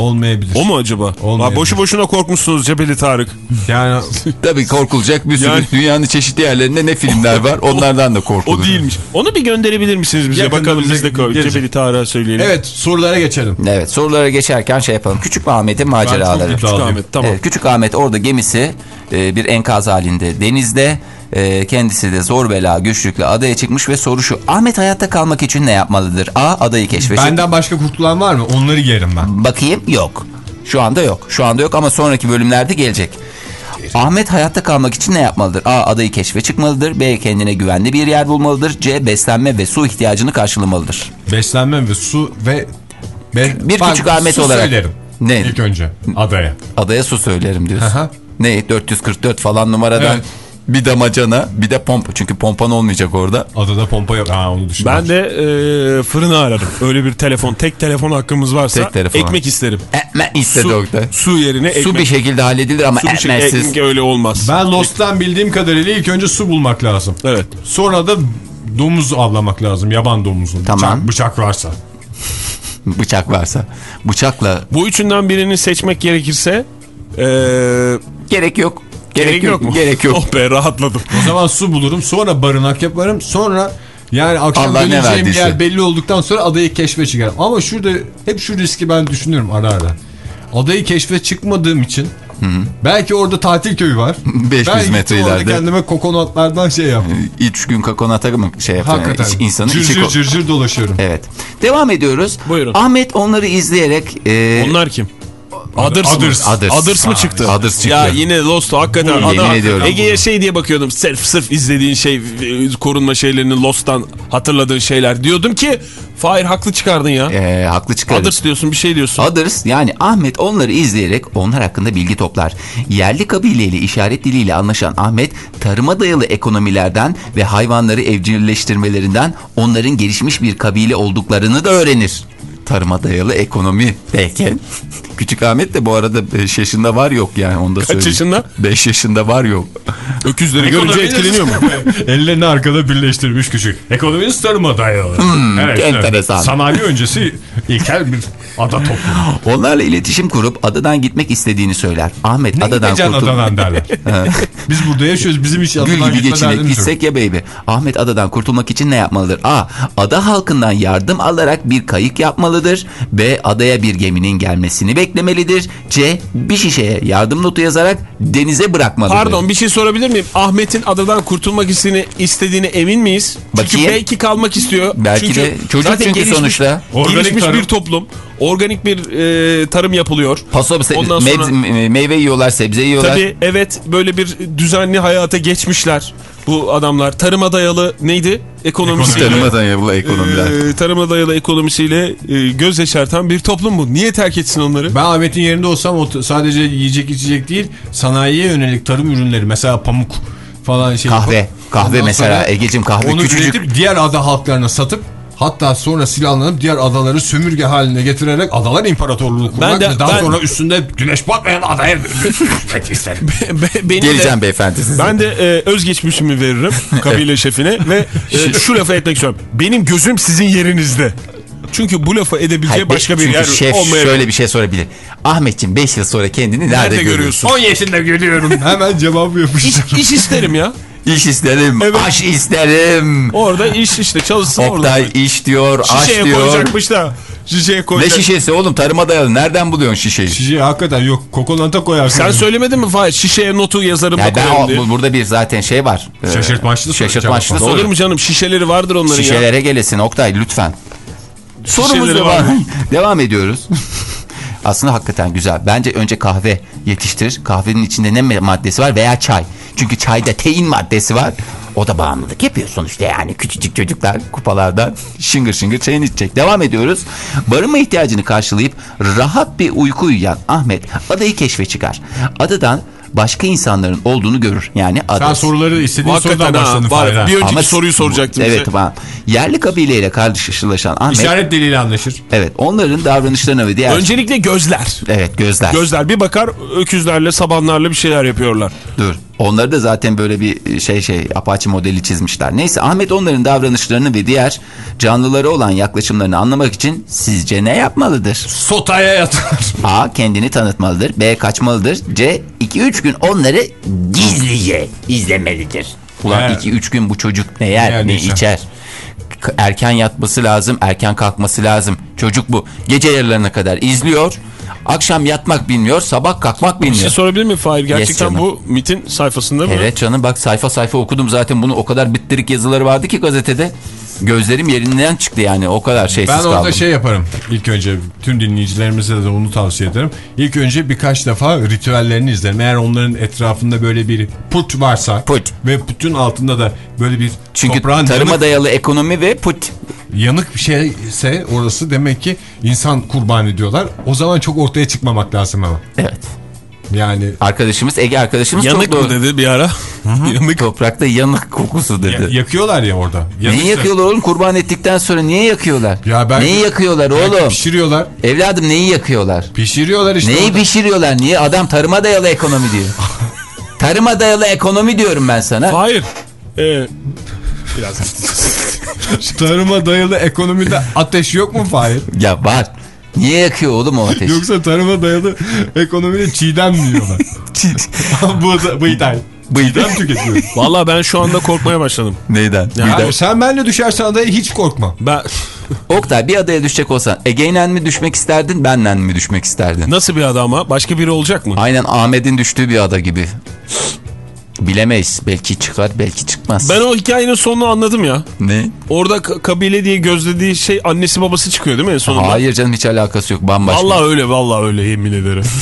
S2: Olmayabilir.
S4: O mu acaba?
S2: Olmayabilir.
S4: Boşu boşuna korkmuşsunuz Cebeli Tarık.
S2: Yani
S3: Tabii korkulacak bir sürü
S4: Yani-
S3: dünyanın çeşitli yerlerinde ne filmler var onlardan da korkulur.
S4: O değilmiş. Onu bir gönderebilir misiniz bize?
S2: Yakında
S4: Bakalım
S2: bize
S4: biz de
S2: gelecek.
S4: Cebeli Tarık'a söyleyelim.
S2: evet sorulara geçelim.
S3: Evet sorulara geçerken şey yapalım. Küçük Ahmet'in maceraları.
S4: Küçük. Ahmet tamam.
S3: Evet, Küçük Ahmet orada gemisi e, bir enkaz halinde denizde Ee, kendisi de zor bela güçlükle adaya çıkmış ve soru şu. Ahmet hayatta kalmak için ne yapmalıdır? A. Adayı keşfedecek.
S2: Benden başka kurtulan var mı? Onları yerim ben.
S3: Bakayım yok. Şu anda yok. Şu anda yok ama sonraki bölümlerde gelecek. Ahmet hayatta kalmak için ne yapmalıdır? A. Adayı keşfe çıkmalıdır. B. Kendine güvenli bir yer bulmalıdır. C. Beslenme ve su ihtiyacını karşılamalıdır.
S2: Beslenme ve su ve... Ben,
S3: Bir
S2: Ben
S3: küçük Ahmet
S2: su
S3: olarak.
S2: söylerim.
S3: Ne?
S2: İlk önce adaya.
S3: Adaya su söylerim diyorsun.
S2: Aha.
S3: ne? 444 falan numaradan
S2: Evet.
S3: Bir damacana bir de pompa. Çünkü pompan olmayacak orada.
S2: Adada pompa yok. Ha onu.
S4: Ben de e, fırını ararım. Öyle bir telefon, tek telefon hakkımız varsa
S3: Tek telefon.
S4: ekmek isterim.
S3: Ekmek istedi
S4: Su,
S3: Oktay.
S4: su yerine ekmek.
S3: Su bir şekilde halledilir ama
S4: Su bir şey,
S3: ekmeksiz.
S4: ekmek öyle olmaz.
S2: Ben Lost'tan bildiğim kadarıyla ilk önce su bulmak lazım.
S4: Evet.
S2: Sonra da domuz avlamak lazım. Yaban domuzu.
S3: Tamam.
S2: Bıçak, bıçak varsa.
S3: Bıçak varsa. Bıçakla
S4: Bu üçünden birini seçmek gerekirse e,
S3: gerek yok.
S4: Gerek, yok mu?
S3: Gerek yok.
S4: Oh be rahatladım.
S2: O zaman su bulurum. Sonra barınak yaparım. Sonra yani akşam
S3: Allah ne
S2: döneceğim yer belli olduktan sonra adayı keşfe çıkarım. Ama şurada hep şu riski ben düşünüyorum ara ara. Adayı keşfe çıkmadığım için belki orada tatil köyü var.
S3: 500
S2: ben gittim
S3: metre
S2: orada
S3: ileride.
S2: kendime kokonatlardan şey yaptım.
S3: Üç gün kakonata mı şey yaptın?
S2: Hakikaten.
S3: İç- insanın içi
S2: cırcır
S3: ko-
S2: cırcır dolaşıyorum.
S3: Evet. Devam ediyoruz.
S4: Buyurun.
S3: Ahmet onları izleyerek e,
S4: Onlar kim? Others,
S2: Others.
S4: mı?
S3: Others.
S4: Others mı çıktı?
S3: Others çıktı.
S4: Ya yine Lost hakikaten.
S3: Yemin
S4: Adam-
S3: ediyorum.
S4: Ege'ye şey diye bakıyordum. Sırf sırf izlediğin şey korunma şeylerini Lost'tan hatırladığın şeyler. Diyordum ki Fahir haklı çıkardın ya.
S3: e, haklı çıkarır.
S4: Others diyorsun bir şey diyorsun.
S3: Others yani Ahmet onları izleyerek onlar hakkında bilgi toplar. Yerli kabileyle işaret diliyle anlaşan Ahmet tarıma dayalı ekonomilerden ve hayvanları evcilleştirmelerinden onların gelişmiş bir kabile olduklarını da öğrenir. Tarıma dayalı ekonomi derken Küçük Ahmet de bu arada 5 yaşında var yok yani onu da söyleyeyim.
S4: yaşında?
S3: 5 yaşında var yok.
S4: Öküzleri görünce etkileniyor mu?
S2: Ellerini arkada birleştirmiş küçük. Ekonominiz tarıma dayalı. evet,
S3: enteresan.
S2: Sanayi öncesi ilkel bir ada toplumu.
S3: Onlarla iletişim kurup adadan gitmek istediğini söyler. Ahmet adadan
S2: Gideceksin
S3: kurtul...
S2: adadan derler. Biz burada yaşıyoruz. Bizim hiç
S3: Gül
S2: adadan
S3: gibi
S2: derdimiz yok.
S3: gitsek ya baby. Ahmet adadan kurtulmak için ne yapmalıdır? A. Ada halkından yardım alarak bir kayık yapmalıdır. B. Adaya bir geminin gelmesini beklemelidir. C. Bir şişeye yardım notu yazarak denize bırakmalıdır.
S4: Pardon bir şey sorabilir miyim? Ahmet'in adadan kurtulmak istediğine, istediğine emin miyiz? Çünkü
S3: Bakayım.
S4: belki kalmak istiyor.
S3: Belki
S4: çünkü
S3: de çocuk
S4: zaten
S3: çünkü
S4: gelişmiş-
S3: sonuçta.
S2: Organik
S4: gelişmiş
S2: tarım.
S4: bir toplum. Organik bir e, tarım yapılıyor.
S3: Paso
S4: Ondan sonra-
S3: mebze- meyve yiyorlar, sebze yiyorlar.
S4: Tabii evet böyle bir düzenli hayata geçmişler bu adamlar. Tarıma dayalı neydi? Ekonomisiyle.
S3: Tarıma dayalı ekonomiler.
S4: e, tarıma dayalı ekonomisiyle e, göz yaşartan bir toplum bu. Niye terk etsin onları?
S2: Ben Ahmet'in yerinde olsam o sadece yiyecek içecek değil sanayiye yönelik tarım ürünleri mesela pamuk falan şey.
S3: Kahve. Kahve
S2: ondan
S3: mesela, Egeciğim kahve
S2: Onu
S3: küçücük.
S2: üretip diğer ada halklarına satıp hatta sonra silahlanıp diğer adaları sömürge haline getirerek adalar imparatorluğu kurmak
S4: Ben de-
S2: daha
S4: ben-
S2: sonra üstünde güneş batmayan adaya düşmek isterim.
S4: Be- benim
S3: Geleceğim
S4: de,
S3: beyefendi size.
S4: ben de e, özgeçmişimi veririm kabile şefine ve e, şu lafı etmek istiyorum. Benim gözüm sizin yerinizde. Çünkü bu lafı edebileceği
S3: Hayır,
S4: başka bir
S3: çünkü
S4: yer
S3: şef
S4: olmayabilir.
S3: şöyle bir şey sorabilir. Ahmetciğim 5 yıl sonra kendini nerede,
S4: Nerede
S3: görüyorsun?
S4: görüyorsun?
S2: 10 yaşında görüyorum. Hemen cevabı yapıştırdım.
S4: İş, iş isterim ya.
S3: İş isterim,
S4: Evet.
S3: aş isterim.
S4: Orada iş işte çalışsın
S3: Oktay
S4: orada.
S3: iş diyor, aş
S4: Şişeye
S3: diyor.
S4: koyacakmış da. Şişeye
S3: Ne
S4: koyacak.
S3: şişesi oğlum tarıma dayalı. Nereden buluyorsun şişeyi?
S2: Şişe hakikaten yok. Kokonata koyarsın.
S4: Sen söylemedin mi Fahir? Şişeye notu yazarım da
S3: Ya ben
S4: diye.
S3: bu- burada bir zaten şey var. Ee,
S2: Şaşırtmaçlı soru,
S3: Şaşırtmaçlı
S2: cevap.
S4: Olur mu canım? Şişeleri vardır onların ya.
S3: Şişelere gelesin Oktay lütfen. Sorumuz devam. devam ediyoruz. Aslında hakikaten güzel. Bence önce kahve yetiştir. Kahvenin içinde ne maddesi var veya çay. Çünkü çayda tein maddesi var. O da bağımlılık yapıyor sonuçta yani. Küçücük çocuklar kupalardan şıngır şıngır çayını içecek. Devam ediyoruz. Barınma ihtiyacını karşılayıp rahat bir uyku uyuyan Ahmet adayı keşfe çıkar. Adadan başka insanların olduğunu görür. Yani ada.
S2: Sen soruları istediğin sorudan
S4: Hakikaten
S2: başladın.
S4: ha. Var. Bir önceki
S3: Ama-
S4: soruyu soracaktım
S3: Evet
S4: size.
S3: tamam. Yerli kabileyle karşılaşan Ahmet.
S2: İşaret diliyle anlaşır.
S3: Evet onların davranışlarına ve diğer...
S4: Öncelikle gözler.
S3: Evet gözler.
S4: Gözler bir bakar öküzlerle sabanlarla bir şeyler yapıyorlar.
S3: Dur. Onları da zaten böyle bir şey şey Apache modeli çizmişler. Neyse Ahmet onların davranışlarını ve diğer canlılara olan yaklaşımlarını anlamak için sizce ne yapmalıdır?
S2: Sotaya yatır.
S3: A. Kendini tanıtmalıdır. B. Kaçmalıdır. C. 2-3 gün onları gizlice izlemelidir. Ulan
S2: Evet.
S3: 2-3 gün bu çocuk ne yer
S2: Ne yer,
S3: ne
S2: ne içer.
S3: Erken yatması lazım, erken kalkması lazım. Çocuk bu. Gece yarılarına kadar izliyor. Akşam yatmak bilmiyor, sabah kalkmak
S4: Bir şey
S3: bilmiyor.
S4: sorabilir miyim Fahir? Gerçekten
S3: canım.
S4: bu MIT'in sayfasında mı?
S3: Evet canım bak sayfa sayfa okudum zaten bunu o kadar bittirik yazıları vardı ki gazetede. Gözlerim yerinden çıktı yani o kadar şeysiz
S2: Ben
S3: kaldım.
S2: orada şey yaparım. İlk önce tüm dinleyicilerimize de onu tavsiye ederim. İlk önce birkaç defa ritüellerini izlerim. Eğer onların etrafında böyle bir put varsa
S3: Put.
S2: ve putun altında da böyle bir
S3: Çünkü
S2: toprağın
S3: tarıma
S2: yanık,
S3: dayalı ekonomi ve put.
S2: yanık bir şeyse orası demek ki insan kurban ediyorlar. O zaman çok ortaya çıkmamak lazım ama.
S3: Evet.
S2: Yani
S3: Arkadaşımız Ege arkadaşımız
S4: Yanık
S3: çok
S4: mı dedi bir ara? Yanık.
S3: Toprakta yanık kokusu dedi.
S2: ya- yakıyorlar ya orada.
S3: Neyi
S2: Yanıksa-
S3: yakıyorlar oğlum kurban ettikten sonra niye yakıyorlar?
S2: Ya belki-
S3: neyi yakıyorlar oğlum?
S2: Pişiriyorlar.
S3: Evladım neyi yakıyorlar?
S2: Pişiriyorlar işte.
S3: Neyi
S2: orada.
S3: pişiriyorlar? Niye? Adam tarıma dayalı ekonomi diyor. tarıma dayalı ekonomi diyorum ben sana.
S4: Hayır. Ee, biraz.
S2: Tarıma dayalı ekonomide ateş yok mu Fahir?
S3: Ya var. Niye yakıyor oğlum o ateş?
S2: Yoksa tarıma dayalı ekonomide çiğdem mi yiyorlar? bu da bıyday. Çiğdem tüketiyor.
S4: Valla ben şu anda korkmaya başladım.
S3: Neyden?
S4: Ya
S3: Birden-
S2: Abi sen benle düşersen adaya hiç korkma.
S4: Ben
S3: Oktay bir adaya düşecek olsan Ege'yle mi düşmek isterdin benle mi düşmek isterdin?
S4: nasıl bir adama? Başka biri olacak mı?
S3: Aynen Ahmet'in düştüğü bir ada gibi. Bilemeyiz. Belki çıkar belki çıkmaz.
S4: Ben o hikayenin sonunu anladım ya.
S3: Ne?
S4: Orada ka- kabile diye gözlediği şey annesi babası çıkıyor değil mi en sonunda?
S3: Hayır canım hiç alakası yok bambaşka.
S4: Vallahi öyle vallahi öyle yemin ederim.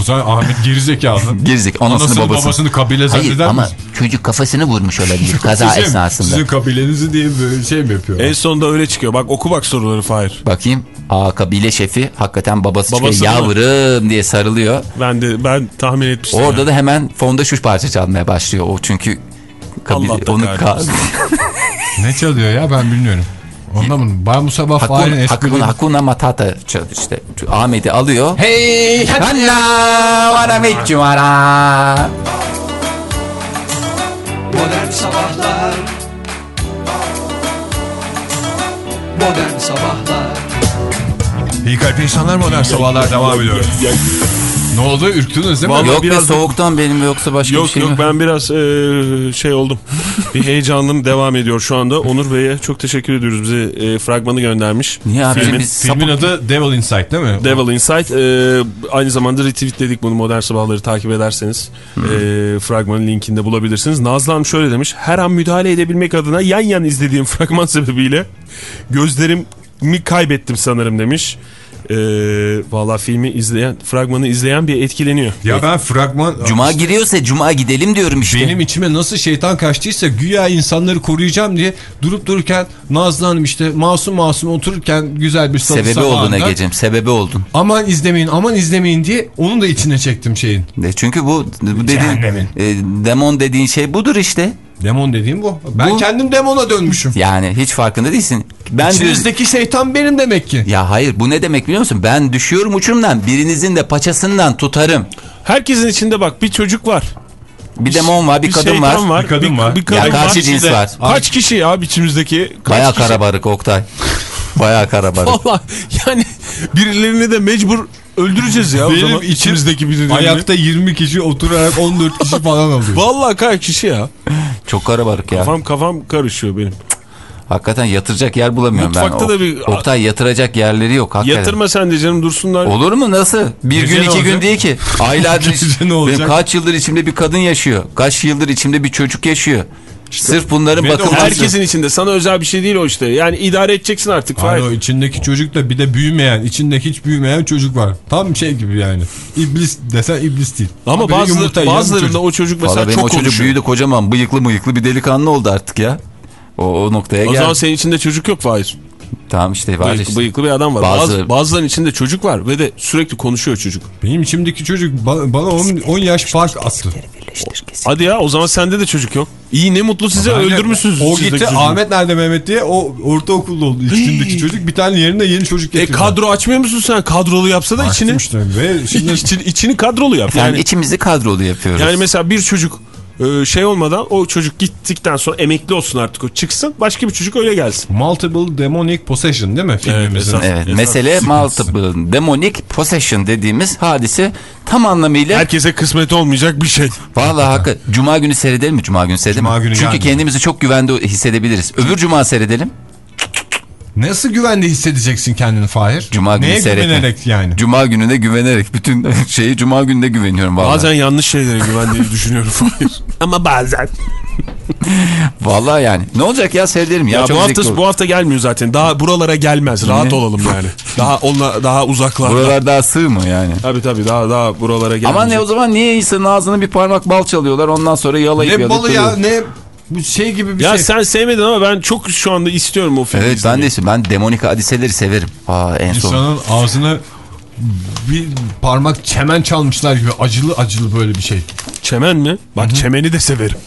S2: O zaman Ahmet gerizekalı.
S3: Gerizek anasını,
S2: Anasını
S3: babasını.
S2: babasını kabile
S6: Hayır
S2: zanneder
S6: ama
S2: misin?
S6: çocuk kafasını vurmuş olabilir kaza
S2: Sizin-
S6: esnasında.
S2: Sizin kabilenizi diye böyle şey mi yapıyor?
S4: en sonunda öyle çıkıyor. Bak oku bak soruları Fahir.
S3: Bakayım. Aa kabile şefi hakikaten babası,
S4: Babası
S3: çıkıyor. Yavrum diye sarılıyor.
S4: Ben de ben tahmin etmiştim.
S3: Orada
S4: yani.
S3: da hemen fonda şu parça çalmaya başlıyor. O çünkü
S4: Allah da
S3: onu
S4: kahretsin.
S2: Ne çalıyor ya ben bilmiyorum. Ondan mı? Ben bu sabah Fahir'in
S3: Hakuna,
S2: esprileri...
S3: Hakuna, Hakuna Matata çalıyor işte. Ahmet'i alıyor.
S2: Hey!
S3: Hanna vara meçhum ara.
S5: Modern Sabahlar Modern Sabahlar
S2: İyi kalp insanlar modern sabahlar devam ediyor. Ne oldu? Ürktünüz değil mi?
S4: Vallahi
S3: Yok be
S4: biraz da-
S3: soğuktan benim yoksa başka bir
S4: Yok
S3: şey
S4: yok
S3: mi?
S4: ben biraz e, şey oldum. bir heyecanım devam ediyor şu anda. Onur Bey'e çok teşekkür ediyoruz. Bize e, fragmanı göndermiş.
S3: Niye abi
S4: Filmin-
S3: biz
S2: Filmin
S3: sapık-
S2: adı Devil Inside değil mi?
S4: Devil Insight. E, aynı zamanda retweetledik bunu modern sabahları takip ederseniz. E, fragmanın linkinde bulabilirsiniz. Nazlı Hanım şöyle demiş. Her an müdahale edebilmek adına yan yan izlediğim fragman sebebiyle gözlerimi kaybettim sanırım demiş. E, Valla filmi izleyen, fragmanı izleyen bir etkileniyor.
S2: Ya ben fragman...
S3: Cuma giriyorsa cuma gidelim diyorum işte.
S2: Benim içime nasıl şeytan kaçtıysa güya insanları koruyacağım diye durup dururken Nazlı Hanım işte masum masum otururken güzel bir salı
S3: Sebebi oldun Ege'cim sebebi oldun.
S2: Aman izlemeyin aman izlemeyin diye onu da içine çektim şeyin.
S3: De çünkü bu, bu dediğin e, demon dediğin şey budur işte.
S2: Demon dediğim bu. Ben
S3: Bu-
S2: kendim demona dönmüşüm.
S3: Yani hiç farkında değilsin. Ben düz...
S2: İçinizdeki şeytan benim demek ki.
S3: Ya hayır bu ne demek biliyor musun? Ben düşüyorum uçurumdan birinizin de paçasından tutarım.
S4: Herkesin içinde bak bir çocuk var.
S3: Bir demon var bir, kadın
S4: şeytan
S3: var.
S2: Bir kadın var.
S4: Bir kadın
S3: Ya karşı
S4: var.
S3: cins var.
S4: Kaç kişi ya içimizdeki? Kaç
S3: Baya
S4: kişi?
S3: karabarık Oktay. Baya karabarık.
S4: Valla yani birilerini de mecbur öldüreceğiz ya o
S2: Benim
S4: zaman
S2: içim
S4: içimizdeki birilerini.
S2: Ayakta 20 kişi oturarak 14 kişi falan oluyor.
S4: Valla kaç kişi ya.
S3: Çok karabarık ya.
S4: Kafam kafam karışıyor benim.
S3: Hakikaten yatıracak yer bulamıyorum
S4: Mutfakta
S3: ben.
S4: da bir-
S3: Oktay yatıracak yerleri yok hakikaten.
S4: Yatırma sen de canım dursunlar.
S3: Olur mu nasıl? Bir
S2: Gece
S3: gün iki gün
S2: olacak?
S3: değil ki. Aylardır
S2: Gece ne olacak?
S3: benim kaç yıldır içimde bir kadın yaşıyor. Kaç yıldır içimde bir çocuk yaşıyor. Sırf bunların bakılması.
S4: Herkesin içinde sana özel bir şey değil o işte. Yani idare edeceksin artık.
S2: Hayır o içindeki çocuk da bir de büyümeyen, içinde hiç büyümeyen çocuk var. Tam şey gibi yani. İblis desen iblis değil.
S4: Ama
S2: yumurta
S4: bazı, bazılarında
S2: çocuk.
S4: o çocuk mesela
S3: Valla benim
S4: çok
S3: o çocuk
S4: konuşuyor.
S3: büyüdü kocaman bıyıklı mıyıklı bir delikanlı oldu artık ya. O, o noktaya
S4: O
S3: geldi.
S4: zaman senin içinde çocuk yok Fahir.
S3: Tamam işte var
S4: Bıyıklı,
S3: işte.
S4: bıyıklı bir adam var.
S3: Bazı-
S4: Bazı... Bazılarının içinde çocuk var ve de sürekli konuşuyor çocuk.
S2: Benim içimdeki çocuk ba- bana 10, 10 yaş fark attı.
S4: Hadi ya o zaman sende de çocuk yok. İyi ne mutlu size
S2: Bence
S4: öldürmüşsünüz.
S2: O gitti
S4: çocuğu.
S2: Ahmet nerede Mehmet diye o ortaokulda oldu içindeki çocuk. Bir tane yerine yeni çocuk
S4: E
S2: getirdi.
S4: kadro açmıyor musun sen? Kadrolu yapsa da
S2: Açtım
S4: içini.
S2: işte ve şimdi
S4: İçini, içini kadrolu yap.
S3: Yani
S4: Yani,
S3: içimizi kadrolu yapıyoruz.
S4: yani mesela bir çocuk e, şey olmadan o çocuk gittikten sonra emekli olsun artık o çıksın. Başka bir çocuk öyle gelsin.
S2: Multiple Demonic Possession değil mi filmimizin?
S3: Evet
S4: Esas
S3: mesele multiple demonic possession dediğimiz hadise tam anlamıyla
S4: Herkese kısmet olmayacak bir şey.
S3: Vallahi hakkı. Cuma günü seyredelim mi? Cuma günü seyredelim
S2: Cuma
S3: mi?
S2: günü
S3: Çünkü
S2: gelmiyor.
S3: kendimizi çok güvende hissedebiliriz. Öbür cuma seyredelim.
S2: Nasıl güvende hissedeceksin kendini Fahir?
S3: Cuma günü
S2: Neye
S3: seyretme.
S2: güvenerek yani?
S3: Cuma gününe güvenerek bütün şeyi Cuma gününe güveniyorum vallahi.
S4: Bazen yanlış şeylere güvendiğini düşünüyorum. Hayır. Ama bazen.
S3: Vallahi yani. Ne olacak ya seyrederim ya.
S4: Ya, bu hafta
S3: olur.
S4: bu hafta gelmiyor zaten. Daha buralara gelmez. Rahat
S3: Ne?
S4: olalım yani. Daha onla daha uzaklarda.
S3: Buralar daha sığ mı yani?
S4: Tabii tabii daha daha buralara gelmeyecek.
S3: Ama ne o zaman niye insanın ağzına bir parmak bal çalıyorlar ondan sonra yalayıp
S2: Ne balı ya ne bu şey gibi bir
S4: Ya
S2: şey.
S4: sen sevmedin ama ben çok şu anda istiyorum o filmi.
S3: Evet ben
S4: izlemeyi.
S3: de istiyorum. Ben demonik hadiseleri severim. Aa en son.
S2: İnsanın ağzına bir parmak çemen çalmışlar gibi acılı acılı böyle bir şey.
S4: Çemen mi? Bak çemeni de severim.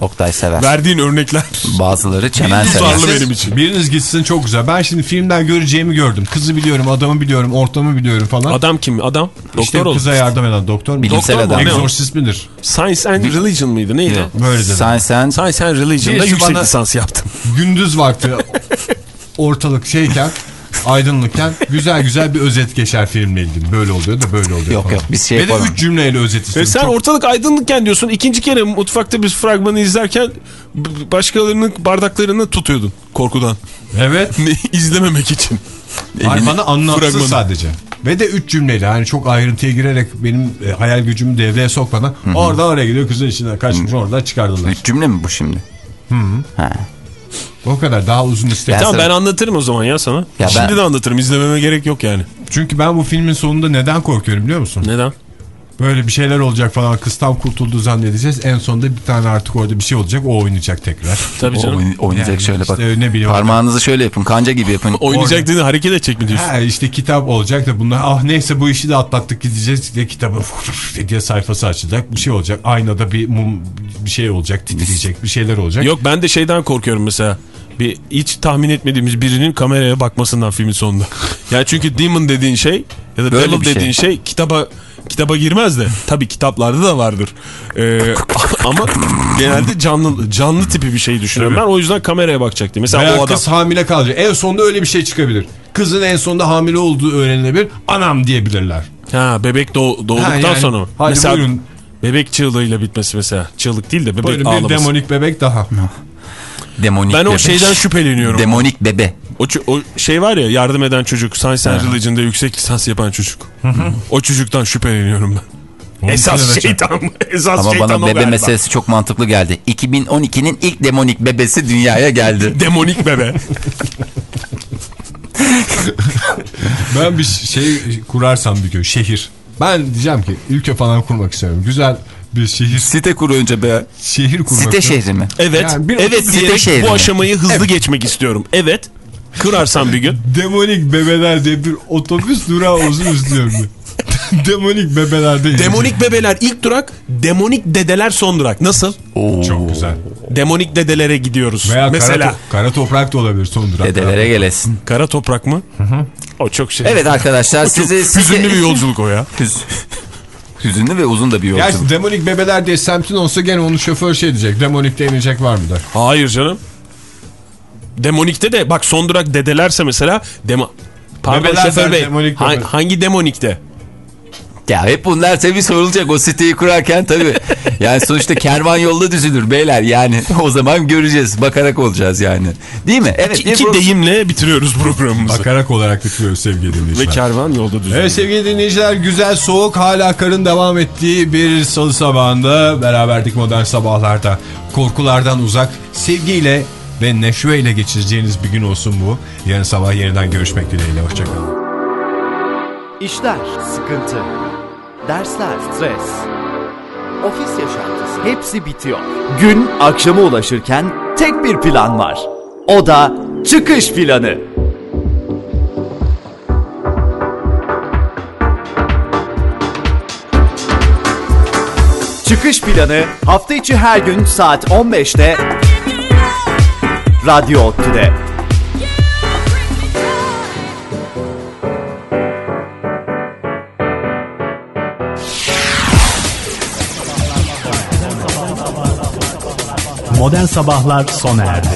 S3: Oktay sever.
S4: Verdiğin örnekler.
S3: Bazıları çemen sever.
S4: benim için.
S2: Biriniz gitsin çok güzel. Ben şimdi filmden göreceğimi gördüm. Kızı biliyorum, adamı biliyorum, ortamı biliyorum falan.
S4: Adam kim? Adam? Doktor
S2: işte
S4: olur.
S2: kıza yardım eden doktor mu?
S3: Bilimsel
S4: Doktor
S3: adam.
S2: Exorcist midir?
S4: Science and Religion mıydı? Neydi?
S2: Böyle dedim.
S3: Sen sen
S4: Science and Religion'da yüksek lisans yaptım.
S2: Gündüz vakti ortalık şeyken aydınlıkken güzel güzel bir özet geçer filmle ilgili. Böyle oluyor da böyle oluyor
S3: Yok,
S2: falan.
S3: yok, biz şey
S2: Ve de üç cümleyle özet
S4: Ve
S2: istiyorum.
S4: sen
S2: Çok-
S4: ortalık aydınlıkken diyorsun. ikinci kere mutfakta bir fragmanı izlerken başkalarının bardaklarını tutuyordun korkudan.
S2: Evet.
S4: İzlememek için.
S2: Hayır, bana anlatsın
S4: fragmanı.
S2: sadece. Ve de üç cümleyle yani çok ayrıntıya girerek benim e, hayal gücümü devreye sokmadan orada oraya gidiyor kızın içinden kaçmış oradan çıkardılar.
S3: Üç cümle mi bu şimdi? Ha.
S2: O kadar daha uzun
S3: Ben
S2: istedim.
S4: Tamam
S3: sana-
S4: ben anlatırım o zaman ya sana.
S3: Ya
S4: Şimdi
S3: ben-
S4: de anlatırım. İzlememe gerek yok yani.
S2: Çünkü ben bu filmin sonunda neden korkuyorum biliyor musun?
S4: Neden?
S2: Böyle bir şeyler olacak falan kız tam kurtuldu zannedeceğiz. En sonunda bir tane artık orada bir şey olacak o oynayacak tekrar.
S4: Tabii
S3: O
S4: canım.
S3: oyn- oynayacak
S2: Yani
S3: şöyle bak.
S2: işte ne bileyim.
S3: Parmağınızı şöyle yapın. Kanca gibi yapın.
S4: Oynayacak dediğin hareket edecek mi diyorsun?
S2: Ha işte kitap olacak da bunlar ah neyse bu işi de atlattık gideceğiz diye kitabı diye sayfası açacak bir şey olacak aynada bir mum bir şey olacak titreyecek bir şeyler olacak.
S4: Yok ben de şeyden korkuyorum mesela. Bir hiç tahmin etmediğimiz birinin kameraya bakmasından filmin sonunda. Yani çünkü demon dediğin şey ya da
S3: Böyle
S4: devil
S3: şey.
S4: dediğin şey. kitaba kitaba girmez de tabii kitaplarda da vardır. Ee, ama genelde canlı canlı tipi bir şey düşünüyorum ben. O yüzden kameraya bakacak diye. Mesela
S2: Veya
S4: o adam
S2: kız hamile kalacak. En sonunda öyle bir şey çıkabilir. Kızın en sonunda hamile olduğu öğrenilebilir. Anam diyebilirler.
S4: ha bebek doğ- doğduktan
S2: Ha, yani,
S4: sonra mı?
S2: hadi
S4: mesela
S2: buyurun.
S4: bebek çığlığıyla bitmesi mesela. Çığlık değil de bebek
S2: Böyle bir
S4: ağlaması.
S2: demonik bebek daha.
S3: Demonik
S4: Ben o
S3: bebe.
S4: şeyden şüpheleniyorum.
S3: Demonik bebe.
S4: O, o şey var ya yardım eden çocuk Science and Religion'da yüksek lisans yapan çocuk. o çocuktan şüpheleniyorum ben.
S2: Onu
S4: Esas şeytan, esas
S3: Ama
S4: şeytan
S3: bana
S4: o
S3: bebe
S4: galiba.
S3: meselesi çok mantıklı geldi. 2012'nin ilk demonik bebesi dünyaya geldi.
S4: Demonik bebe.
S2: Ben bir şey kurarsam bir gün şehir. Ben diyeceğim ki ülke falan kurmak istiyorum. Güzel bir şehir
S3: Site kur önce be.
S2: şehir kurmak
S3: Site
S2: istiyorum.
S3: şehri mi?
S4: Evet,
S2: Yani
S4: evet diyerek
S3: şehri
S4: bu
S3: mi?
S4: aşamayı hızlı geçmek istiyorum. Evet, kırarsan bir gün.
S2: Demonik bebeler diye bir otobüs durağı olsun istiyorum. Demonik bebeler değil.
S4: Demonik bebeler ilk durak, demonik dedeler son durak. Nasıl?
S2: Çok güzel.
S4: Demonik dedelere gidiyoruz.
S2: Veya
S4: Mesela
S2: kara, to- kara toprak da olabilir son durak.
S3: Dedelere gelesin.
S4: kara toprak mı? O çok şey.
S3: Evet arkadaşlar sizi... sizi-
S4: Hüzünlü bir yolculuk o ya.
S3: Hüz- Hüzünlü ve uzun da bir yolculuk.
S2: Gerçi demonik bebeler diye semtin olsa gene onun şoför şey diyecek. Demonikte inecek var mı der.
S4: Hayır canım. Demonikte de bak son durak dedelerse mesela demo Pardon
S2: Bebeler
S4: şoför bey.
S2: demonik
S4: ha- hangi demonikte?
S3: Ya hep bunlar tabii sorulacak o siteyi kurarken tabii. Yani sonuçta kervan yolda düzülür beyler yani. O zaman göreceğiz. Bakarak olacağız yani. Değil mi? Evet.
S4: İki, iki deyimle bitiriyoruz programımızı.
S2: Bakarak olarak bitiriyoruz sevgili
S4: Ve
S2: dinleyiciler.
S4: kervan yolda düzülüyor.
S2: Evet sevgili dinleyiciler güzel soğuk hala karın devam ettiği bir salı sabahında beraberdik modern sabahlarda. Korkulardan uzak sevgiyle ve neşveyle geçireceğiniz bir gün olsun bu. Yarın sabah yeniden görüşmek dileğiyle. Hoşçakalın.
S7: İşler, sıkıntı, dersler, stres, ofis yaşantısı hepsi bitiyor. Gün akşama ulaşırken tek bir plan var. O da çıkış planı. Çıkış planı hafta içi her gün saat 15'te Radyo Ottu'da.
S8: Modern Sabahlar sona erdi.